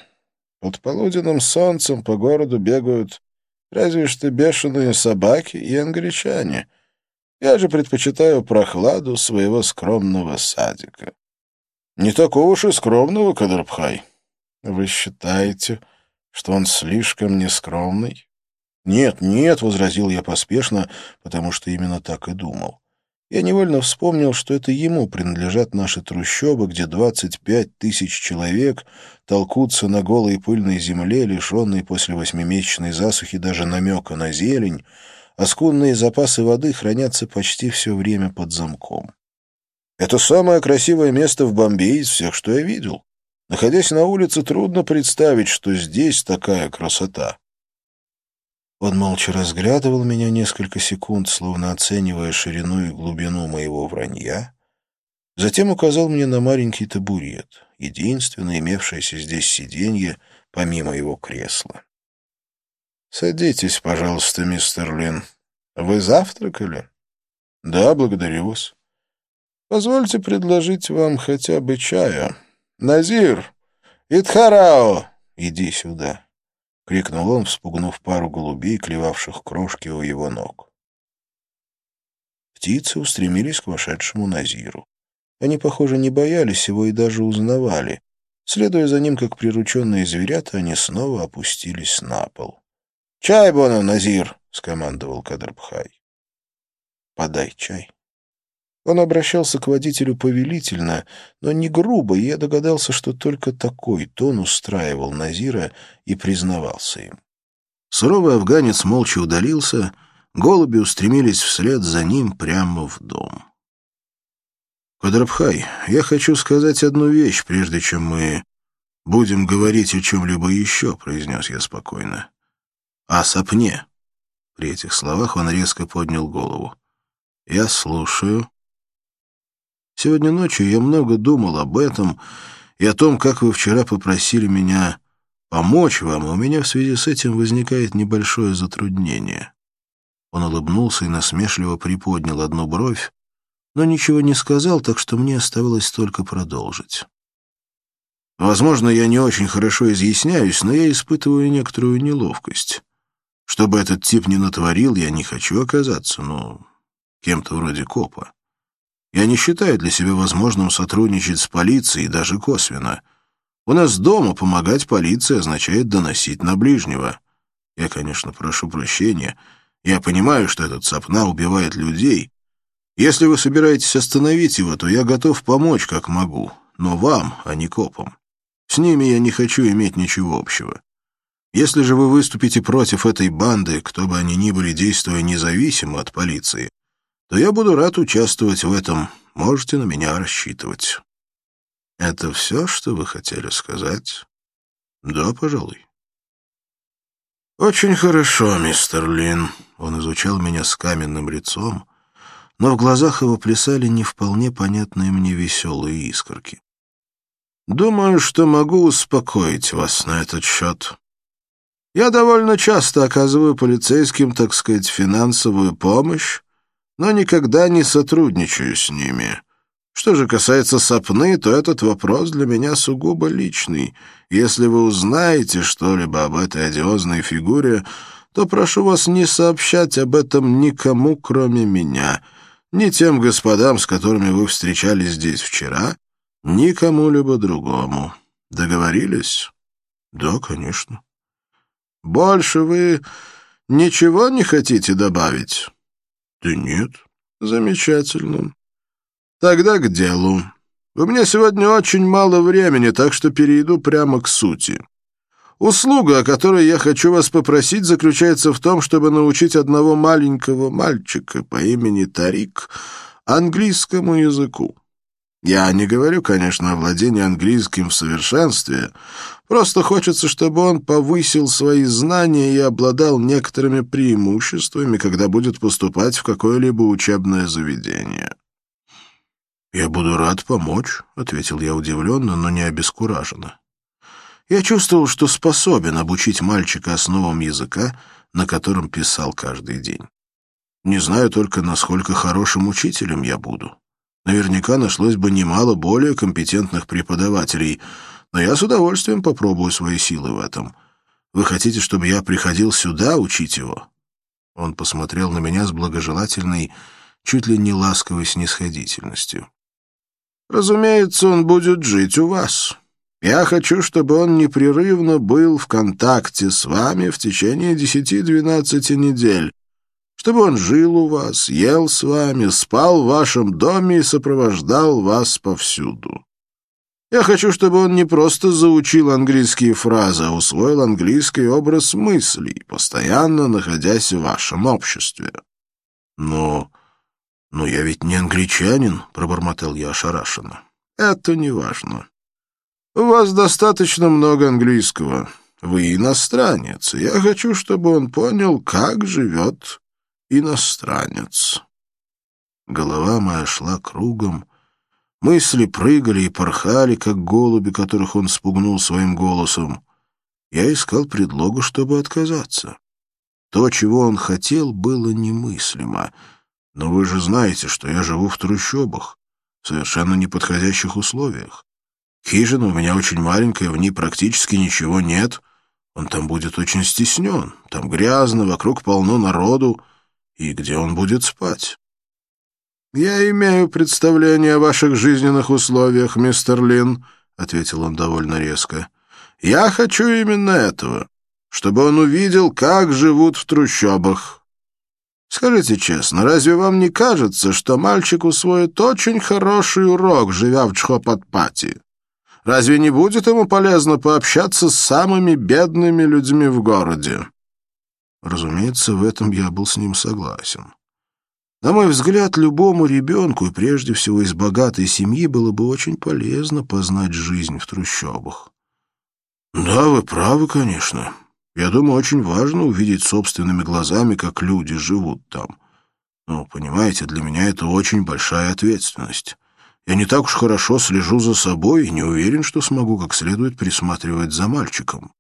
Speaker 1: Под полуденным солнцем по городу бегают разве что бешеные собаки и англичане. Я же предпочитаю прохладу своего скромного садика». «Не такого уж и скромного, Кадрбхай. Вы считаете...» что он слишком нескромный? «Нет, нет», — возразил я поспешно, потому что именно так и думал. Я невольно вспомнил, что это ему принадлежат наши трущобы, где двадцать пять тысяч человек толкутся на голой пыльной земле, лишенной после восьмимесячной засухи даже намека на зелень, а скудные запасы воды хранятся почти все время под замком. Это самое красивое место в Бомбее из всех, что я видел. Находясь на улице, трудно представить, что здесь такая красота. Он молча разглядывал меня несколько секунд, словно оценивая ширину и глубину моего вранья. Затем указал мне на маленький табурет, единственное имевшееся здесь сиденье, помимо его кресла. «Садитесь, пожалуйста, мистер Лин. Вы завтракали?» «Да, благодарю вас».
Speaker 3: Позвольте предложить вам хотя бы чая. Назир! Итхарао! Иди сюда!» — крикнул он, вспугнув пару голубей, клевавших крошки у его ног. Птицы устремились к вошедшему Назиру. Они, похоже, не боялись его и даже узнавали. Следуя за ним, как прирученные зверята, они снова опустились на пол. «Чай, Бону, Назир!» — скомандовал Кадрбхай. «Подай чай». Он обращался к водителю повелительно, но не грубо, и я догадался, что только такой тон устраивал Назира и признавался им. Суровый афганец молча удалился, голуби устремились вслед за ним прямо в дом. «Кадрабхай, я хочу сказать одну вещь, прежде чем мы будем говорить о чем-либо еще», — произнес я спокойно. «О сапне». При этих словах он резко поднял голову. «Я слушаю». Сегодня ночью я много думал об этом и о том, как вы вчера попросили меня помочь вам, и у меня в связи с этим возникает небольшое затруднение. Он улыбнулся и насмешливо приподнял одну бровь, но ничего не сказал, так что мне оставалось только продолжить. Возможно, я не очень хорошо изъясняюсь, но я испытываю некоторую неловкость. Что бы этот тип ни натворил, я не хочу оказаться, ну, кем-то вроде копа. Я не считаю для себя возможным сотрудничать с полицией, даже косвенно. У нас дома помогать полиции означает доносить на ближнего. Я, конечно, прошу прощения. Я понимаю, что этот сапна убивает людей, если вы собираетесь остановить его, то я готов помочь, как могу, но вам, а не копам. С ними я не хочу иметь ничего общего. Если же вы выступите против этой банды, кто бы они ни были, действуя независимо от полиции, то я буду рад участвовать в этом. Можете на меня рассчитывать. Это все, что вы хотели сказать? Да, пожалуй. Очень хорошо, мистер Лин. Он изучал меня с каменным лицом, но в глазах его плясали не вполне понятные мне веселые искорки. «Думаю, что могу успокоить вас на этот счет. Я довольно часто оказываю полицейским, так сказать, финансовую помощь, но никогда не сотрудничаю с ними. Что же касается сопны, то этот вопрос для меня сугубо личный. Если вы узнаете что-либо об этой одиозной фигуре, то прошу вас не сообщать об этом никому, кроме меня» ни тем господам, с которыми вы встречались здесь вчера, ни кому-либо другому. Договорились? Да, конечно. Больше вы ничего не хотите добавить? Да нет. Замечательно. Тогда к делу. У меня сегодня очень мало времени, так что перейду прямо к сути. Услуга, о которой я хочу вас попросить, заключается в том, чтобы научить одного маленького мальчика по имени Тарик английскому языку. Я не говорю, конечно, о владении английским в совершенстве, просто хочется, чтобы он повысил свои знания и обладал некоторыми преимуществами, когда будет поступать в какое-либо учебное заведение. «Я буду рад помочь», — ответил я удивленно, но не обескураженно. Я чувствовал, что способен обучить мальчика основам языка, на котором писал каждый день. Не знаю только, насколько хорошим учителем я буду. Наверняка нашлось бы немало более компетентных преподавателей, но я с удовольствием попробую свои силы в этом. Вы хотите, чтобы я приходил сюда учить его?» Он посмотрел на меня с благожелательной, чуть ли не ласковой снисходительностью. «Разумеется, он будет жить у вас. Я хочу, чтобы он непрерывно был в контакте с вами в течение десяти-двенадцати недель, чтобы он жил у вас, ел с вами, спал в вашем доме и сопровождал вас повсюду. Я хочу, чтобы он не просто заучил английские фразы, а усвоил английский образ мыслей, постоянно находясь в вашем обществе. Но... но я ведь не англичанин, — пробормотал я ошарашенно. Это не важно. У вас достаточно много английского. Вы иностранец. Я хочу, чтобы он понял, как живет иностранец. Голова моя шла кругом. Мысли прыгали и порхали, как голуби, которых он спугнул своим голосом. Я искал предлога, чтобы отказаться. То, чего он хотел, было немыслимо. Но вы же знаете, что я живу в трущобах. в совершенно неподходящих условиях. Хижина у меня очень маленькая, в ней практически ничего нет. Он там будет очень стеснен, там грязно, вокруг полно народу. И где он будет спать? «Я имею представление о ваших жизненных условиях, мистер Лин», — ответил он довольно резко. «Я хочу именно этого, чтобы он увидел, как живут в трущобах. Скажите честно, разве вам не кажется, что мальчик усвоит очень хороший урок, живя в Чхопатпати? Разве не будет ему полезно пообщаться с самыми бедными людьми в городе?» Разумеется, в этом я был с ним согласен. На мой взгляд, любому ребенку, и прежде всего из богатой семьи, было бы очень полезно познать жизнь в трущобах. Да, вы правы, конечно. Я думаю, очень важно увидеть собственными глазами, как люди живут там. Ну, понимаете, для меня это очень большая ответственность. Я не так уж хорошо слежу за собой и не уверен, что смогу как следует присматривать за мальчиком.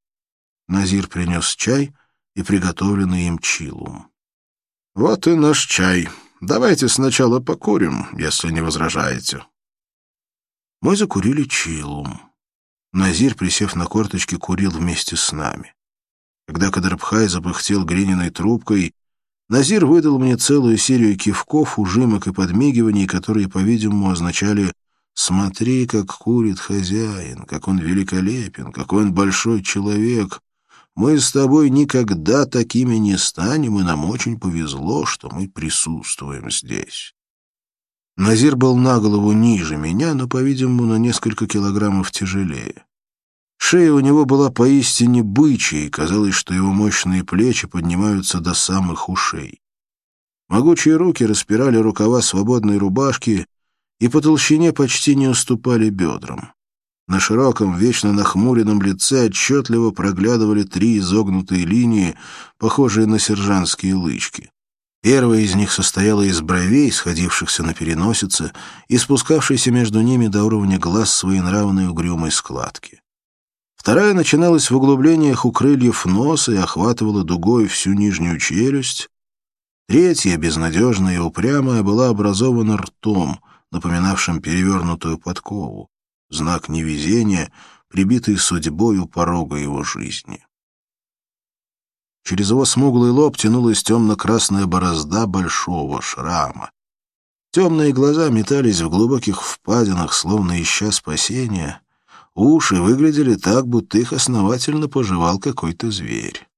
Speaker 3: Назир принес чай и приготовленный им чилум. «Вот и наш чай», Давайте сначала покурим, если не возражаете». Мы закурили чилум. Назир, присев на корточки, курил вместе с нами. Когда Кадрабхай запыхтел глиняной трубкой, Назир выдал мне целую серию кивков, ужимок и подмигиваний, которые, по-видимому, означали «Смотри, как курит хозяин, как он великолепен, какой он большой человек, мы с тобой никогда такими не станем, и нам очень повезло, что мы присутствуем здесь. Назир был на голову ниже меня, но, по-видимому, на несколько килограммов тяжелее. Шея у него была поистине бычьей, и казалось, что его мощные плечи поднимаются до самых ушей. Могучие руки распирали рукава свободной рубашки и по толщине почти не уступали бедрам. На широком, вечно нахмуренном лице отчетливо проглядывали три изогнутые линии, похожие на сержантские лычки. Первая из них состояла из бровей, сходившихся на переносице, и спускавшейся между ними до уровня глаз своенравной угрюмой складки. Вторая начиналась в углублениях у крыльев носа и охватывала дугой всю нижнюю челюсть. Третья, безнадежная и упрямая, была образована ртом, напоминавшим перевернутую подкову знак невезения, прибитый судьбой у порога его жизни. Через его смуглый лоб тянулась темно-красная борозда большого шрама. Темные глаза метались в глубоких впадинах, словно ища спасения. Уши выглядели так, будто их основательно пожевал какой-то зверь.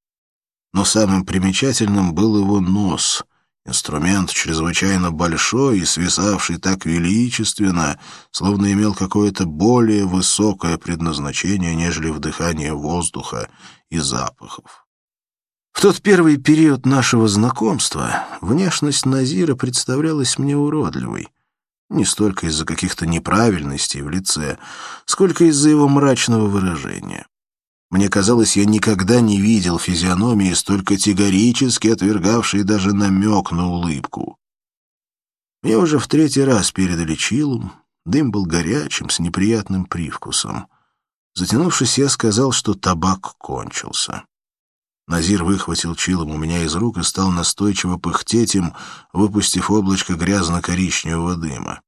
Speaker 3: Но самым примечательным был его нос — Инструмент чрезвычайно большой и свисавший так величественно, словно имел какое-то более высокое предназначение, нежели вдыхание воздуха и запахов. В тот первый период нашего знакомства внешность Назира представлялась мне уродливой. Не столько из-за каких-то неправильностей в лице, сколько из-за его мрачного выражения. Мне казалось, я никогда не видел физиономии, столь категорически отвергавшей даже намек на улыбку. Мне уже в третий раз передали чилум, дым был горячим, с неприятным привкусом. Затянувшись, я сказал, что табак кончился. Назир выхватил чилом у меня из рук и стал настойчиво пыхтеть им, выпустив облачко грязно-коричневого дыма.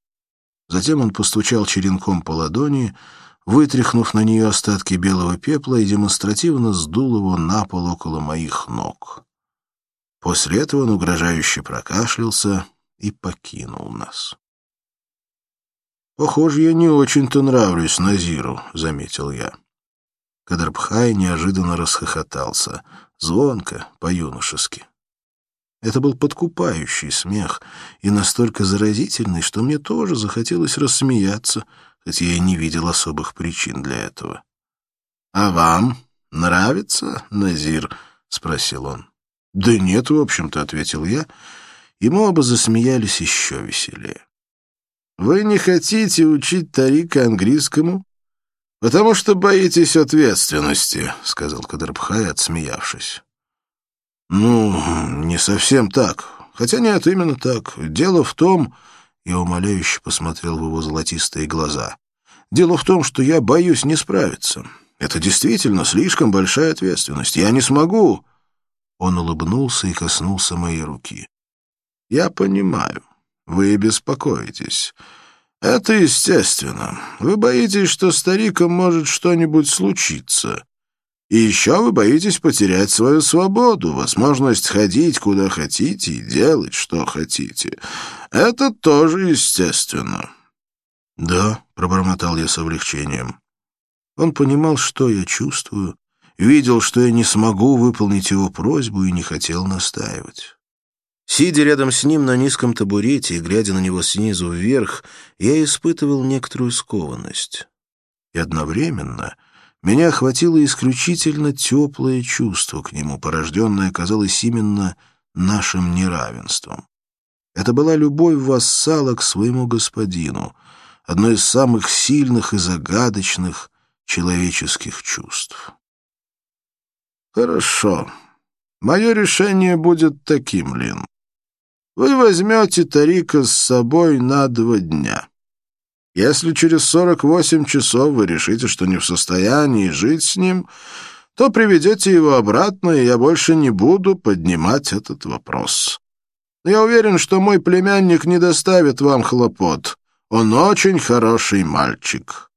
Speaker 3: Затем он постучал черенком по ладони — вытряхнув на нее остатки белого пепла и демонстративно сдул его на пол около моих ног. После этого он угрожающе прокашлялся и покинул нас. «Похоже, я не очень-то нравлюсь Назиру», — заметил я. Кадрбхай неожиданно расхохотался, звонко, по-юношески. Это был подкупающий смех и настолько заразительный, что мне тоже захотелось рассмеяться — хоть я и не видел особых причин для этого. — А вам нравится, Назир? — спросил он. — Да нет, в общем-то, — ответил я, и мы оба засмеялись еще веселее. — Вы не хотите учить Тарика английскому? — Потому что боитесь ответственности, — сказал Кадрбхай, отсмеявшись. — Ну, не совсем так. Хотя нет, именно так. Дело в том... Я умоляюще посмотрел в его золотистые глаза. «Дело в том, что я боюсь не справиться. Это действительно слишком большая ответственность. Я не смогу...» Он улыбнулся и коснулся моей руки. «Я понимаю. Вы беспокоитесь. Это естественно. Вы боитесь, что старикам может что-нибудь случиться. И еще вы боитесь потерять свою свободу, возможность ходить куда хотите и делать, что хотите. Это тоже естественно. «Да», — пробормотал я с облегчением. Он понимал, что я чувствую, видел, что я не смогу выполнить его просьбу и не хотел настаивать. Сидя рядом с ним на низком табурете и глядя на него снизу вверх, я испытывал некоторую скованность. И одновременно меня охватило исключительно теплое чувство к нему, порожденное, казалось, именно нашим неравенством. Это была любовь вассала к своему господину, одно из самых сильных и загадочных человеческих чувств. «Хорошо. Мое решение будет таким, Лин. Вы возьмете Тарика с собой на два дня. Если через сорок восемь часов вы решите, что не в состоянии жить с ним, то приведете его обратно, и я больше не буду поднимать этот вопрос. Я уверен, что мой племянник не доставит вам хлопот. Он очень хороший мальчик».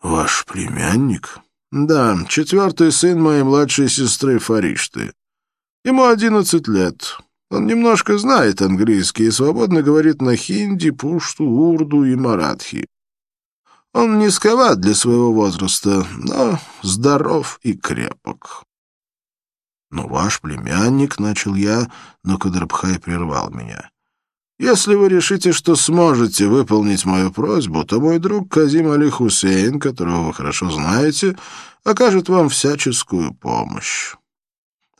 Speaker 3: «Ваш племянник?» «Да, четвертый сын моей младшей сестры Фаришты. Ему одиннадцать лет. Он немножко знает английский и свободно говорит на хинди, пушту, урду и маратхи. Он низковат для своего возраста, но здоров и крепок». «Но ваш племянник», — начал я, но Кадрабхай прервал меня. Если вы решите, что сможете выполнить мою просьбу, то мой друг Казим Али Хусейн, которого вы хорошо знаете, окажет вам всяческую помощь.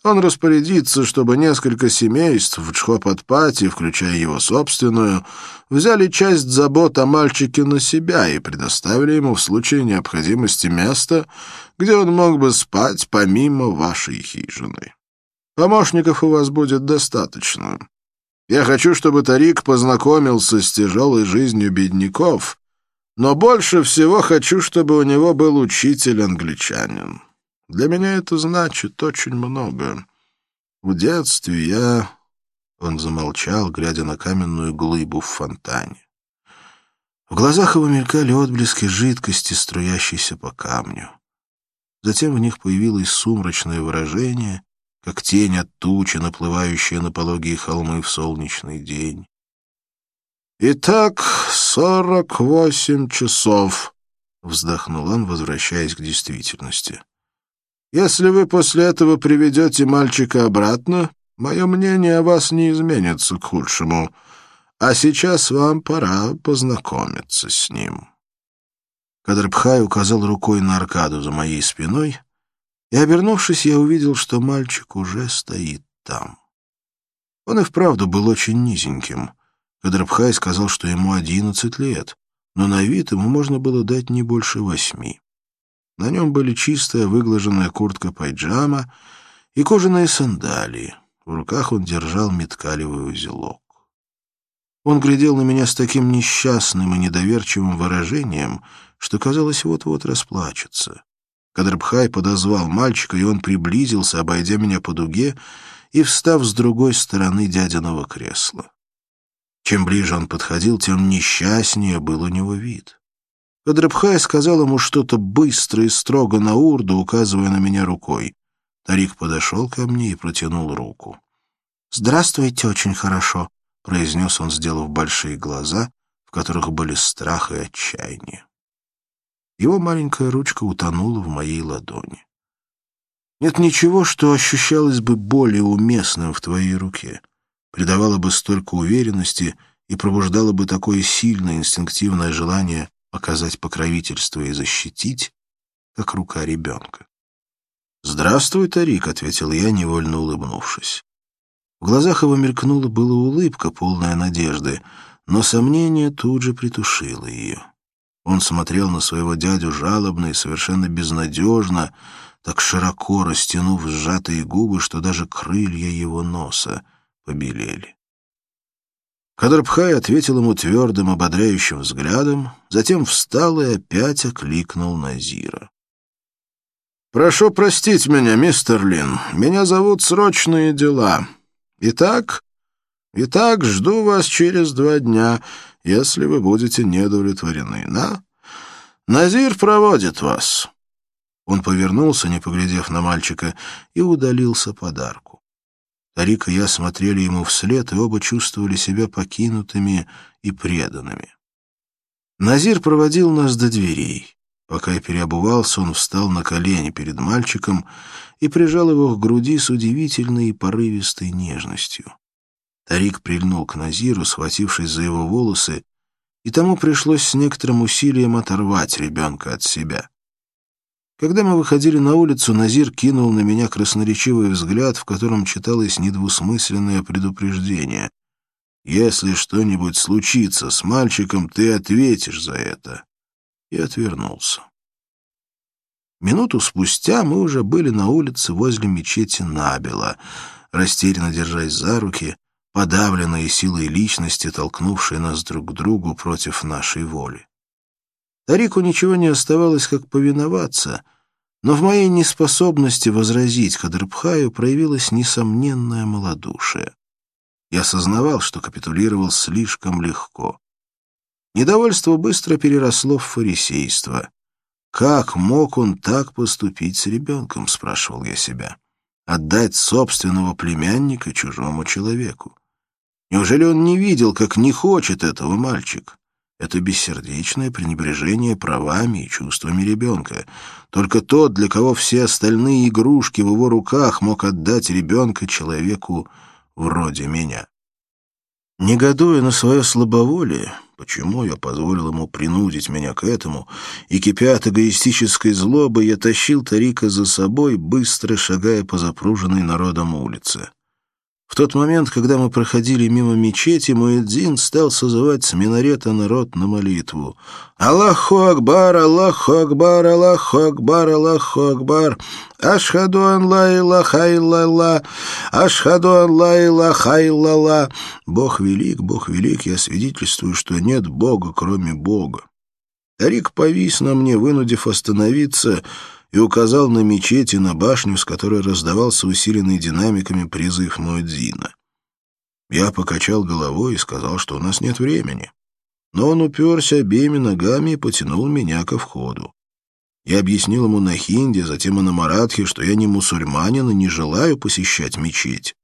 Speaker 3: Он распорядится, чтобы несколько семейств в Чхопатпати, включая его собственную, взяли часть забот о мальчике на себя и предоставили ему в случае необходимости место, где он мог бы спать помимо вашей хижины. Помощников у вас будет достаточно. Я хочу, чтобы Тарик познакомился с тяжелой жизнью бедняков, но больше всего хочу, чтобы у него был учитель-англичанин. Для меня это значит очень много. В детстве я...» Он замолчал, глядя на каменную глыбу в фонтане. В глазах его мелькали отблески жидкости, струящейся по камню. Затем в них появилось сумрачное выражение, как тень от тучи, наплывающая на пологие холмы в солнечный день. «Итак, сорок восемь часов», — вздохнул он, возвращаясь к действительности. «Если вы после этого приведете мальчика обратно, мое мнение о вас не изменится к худшему, а сейчас вам пора познакомиться с ним». Кадрбхай указал рукой на аркаду за моей спиной — и, обернувшись, я увидел, что мальчик уже стоит там. Он и вправду был очень низеньким. Кадрабхай сказал, что ему одиннадцать лет, но на вид ему можно было дать не больше восьми. На нем были чистая выглаженная куртка-пайджама и кожаные сандалии. В руках он держал меткалевый узелок. Он глядел на меня с таким несчастным и недоверчивым выражением, что, казалось, вот-вот расплачется. Кадрбхай подозвал мальчика, и он приблизился, обойдя меня по дуге и встав с другой стороны дядиного кресла. Чем ближе он подходил, тем несчастнее был у него вид. Кадрбхай сказал ему что-то быстро и строго на урду, указывая на меня рукой. Тарик подошел ко мне и протянул руку. «Здравствуйте, очень хорошо», — произнес он, сделав большие глаза, в которых были страх и отчаяние. Его маленькая ручка утонула в моей ладони. Нет ничего, что ощущалось бы более уместным в твоей руке, придавало бы столько уверенности и пробуждало бы такое сильное инстинктивное желание оказать покровительство и защитить, как рука ребенка. «Здравствуй, Тарик», — ответил я, невольно улыбнувшись. В глазах его мелькнула была улыбка, полная надежды, но сомнение тут же притушило ее. Он смотрел на своего дядю жалобно и совершенно безнадежно, так широко растянув сжатые губы, что даже крылья его носа побелели. Кадрбхай ответил ему твердым, ободряющим взглядом, затем встал и опять окликнул Назира. «Прошу простить меня, мистер Лин. Меня зовут Срочные дела. Итак, итак, жду вас через два дня. если вы будете недовлетворены. На? Назир проводит вас». Он повернулся, не поглядев на мальчика, и удалился подарку. Тарик и я смотрели ему вслед, и оба чувствовали себя покинутыми и преданными. Назир проводил нас до дверей. Пока я переобувался, он встал на колени перед мальчиком и прижал его к груди с удивительной и порывистой нежностью. Тарик прильнул к Назиру, схватившись за его волосы, и тому пришлось с некоторым усилием оторвать ребенка от себя. Когда мы выходили на улицу, Назир кинул на меня красноречивый взгляд, в котором читалось недвусмысленное предупреждение. «Если что-нибудь случится с мальчиком, ты ответишь за это и отвернулся. Минуту спустя мы уже были на улице возле мечети Набила, растерянно держась за руки, подавленные силой личности, толкнувшие нас друг к другу против нашей воли. Тарику ничего не оставалось, как повиноваться, но в моей неспособности возразить Кадрбхаю проявилось несомненное малодушие. Я осознавал, что капитулировал слишком легко. Недовольство быстро переросло в фарисейство. «Как мог он так поступить с ребенком?» — спрашивал я себя. «Отдать собственного племянника чужому человеку? Неужели он не видел, как не хочет этого мальчик?» Это бессердечное пренебрежение правами и чувствами ребенка. Только тот, для кого все остальные игрушки в его руках, мог отдать ребенка человеку вроде меня. Негодуя на свое слабоволие, почему я позволил ему принудить меня к этому, и, кипя от эгоистической злобы, я тащил Тарика за собой, быстро шагая по запруженной народом улице. В тот момент, когда мы проходили мимо мечети, Муэдзин стал созывать с минарета народ на молитву. «Аллаху Акбар! Аллаху Акбар! Аллаху Акбар! Аллаху Акбар! Ашхаду ан ла илаха! Ашхаду ан ла илаха иллалла!» «Бог велик, Бог велик, я свидетельствую, что нет Бога, кроме Бога». Тарик повис на мне, вынудив остановиться, — и указал на мечеть и на башню, с которой раздавался усиленный динамиками призыв Муэдзина. Я покачал головой и сказал, что у нас нет времени. Но он уперся обеими ногами и потянул меня ко входу. Я объяснил ему на хинде, затем и на маратхе, что я не мусульманин и не желаю посещать мечеть.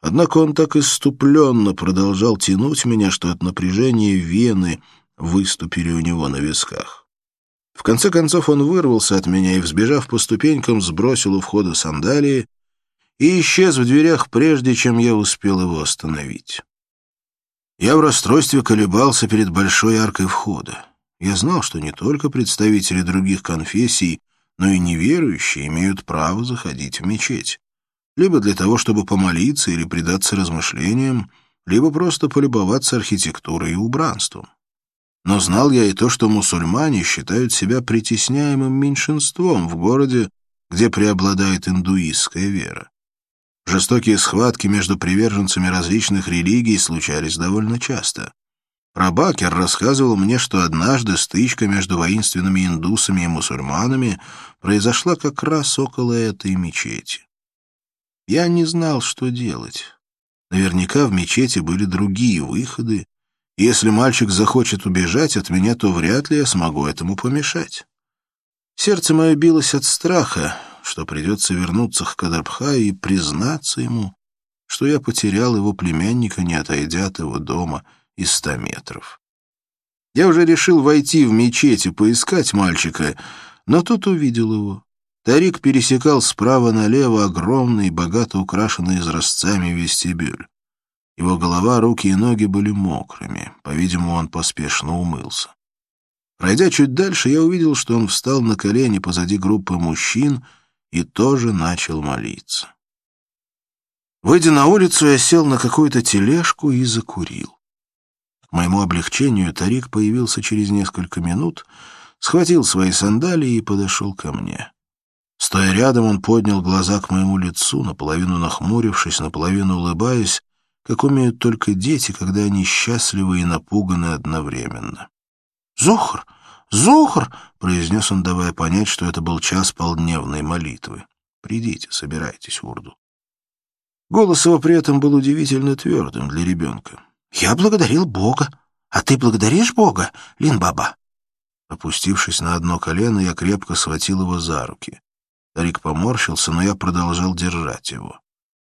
Speaker 3: Однако он так иступленно продолжал тянуть меня, что от напряжения вены выступили у него на висках. В конце концов он вырвался от меня и, взбежав по ступенькам, сбросил у входа сандалии и исчез в дверях, прежде чем я успел его остановить. Я в расстройстве колебался перед большой аркой входа. Я знал, что не только представители других конфессий, но и неверующие имеют право заходить в мечеть. Либо для того, чтобы помолиться или предаться размышлениям, либо просто полюбоваться архитектурой и убранством. Но знал я и то, что мусульмане считают себя притесняемым меньшинством в городе, где преобладает индуистская вера. Жестокие схватки между приверженцами различных религий случались довольно часто. Рабакер рассказывал мне, что однажды стычка между воинственными индусами и мусульманами произошла как раз около этой мечети. Я не знал, что делать. Наверняка в мечети были другие выходы, если мальчик захочет убежать от меня, то вряд ли я смогу этому помешать. Сердце мое билось от страха, что придется вернуться к Кадрбхаю и признаться ему, что я потерял его племянника, не отойдя от его дома из ста метров. Я уже решил войти в мечеть и поискать мальчика, но тут увидел его. Тарик пересекал справа налево огромный, богато украшенный изразцами вестибюль. Его голова, руки и ноги были мокрыми. По-видимому, он поспешно умылся. Пройдя чуть дальше, я увидел, что он встал на колени позади группы мужчин и тоже начал молиться. Выйдя на улицу, я сел на какую-то тележку и закурил. К моему облегчению Тарик появился через несколько минут, схватил свои сандалии и подошел ко мне. Стоя рядом, он поднял глаза к моему лицу, наполовину нахмурившись, наполовину улыбаясь, как умеют только дети, когда они счастливы и напуганы одновременно. «Зохр! Зохр!» — произнес он, давая понять, что это был час полдневной молитвы. «Придите, собирайтесь, Урду». Голос его при этом был удивительно твердым для ребенка. «Я благодарил Бога.
Speaker 2: А ты благодаришь Бога, Лин-баба?»
Speaker 3: Опустившись на одно колено, я крепко схватил его за руки. Старик поморщился, но я продолжал держать его.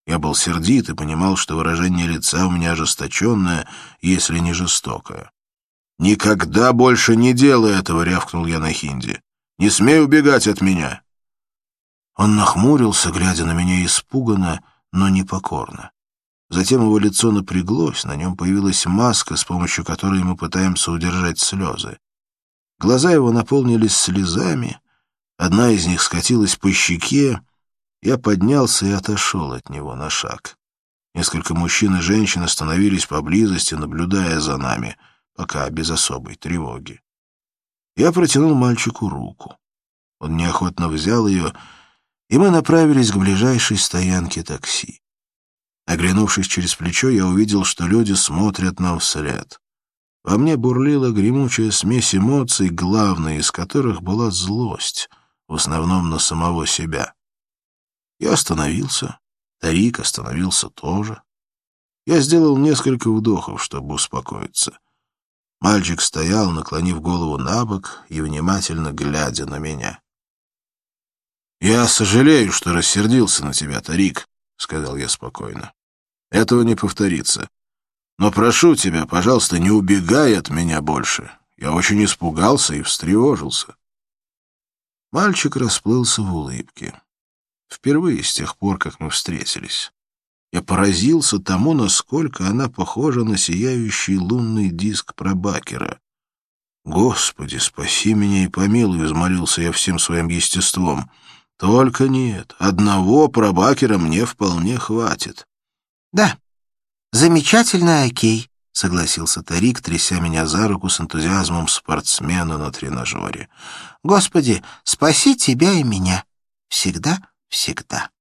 Speaker 3: Я был сердит и понимал, что выражение лица у меня ожесточенное, если не жестокое. «Никогда больше не делай этого!» — рявкнул я на хинди. «Не смей убегать от меня!» Он нахмурился, глядя на меня испуганно, но непокорно. Затем его лицо напряглось, на нем появилась маска, с помощью которой мы пытаемся удержать слезы. Глаза его наполнились слезами, одна из них скатилась по щеке. Я поднялся и отошел от него на шаг. Несколько мужчин и женщин остановились поблизости, наблюдая за нами, пока без особой тревоги. Я протянул мальчику руку. Он неохотно взял ее, и мы направились к ближайшей стоянке такси. Оглянувшись через плечо, я увидел, что люди смотрят нам вслед. Во мне бурлила гремучая смесь эмоций, главная из которых была злость, в основном на самого себя. Я остановился, Тарик остановился тоже. Я сделал несколько вдохов, чтобы успокоиться. Мальчик стоял, наклонив голову на бок и внимательно глядя на меня. «Я сожалею, что рассердился на тебя, Тарик», — сказал я спокойно. «Этого не повторится. Но прошу тебя, пожалуйста, не убегай от меня больше. Я очень испугался и встревожился. Мальчик расплылся в улыбке. Впервые с тех пор, как мы встретились. Я поразился тому, насколько она похожа на сияющий лунный диск Пробакера. «Господи, спаси меня и помилуй!» — взмолился я всем своим естеством. «Только нет, одного Пробакера мне вполне хватит».
Speaker 2: «Да, «Замечательно, окей», — согласился Тарик, тряся меня за руку с энтузиазмом спортсмена на тренажере. «Господи, спаси тебя и меня. Всегда, всегда».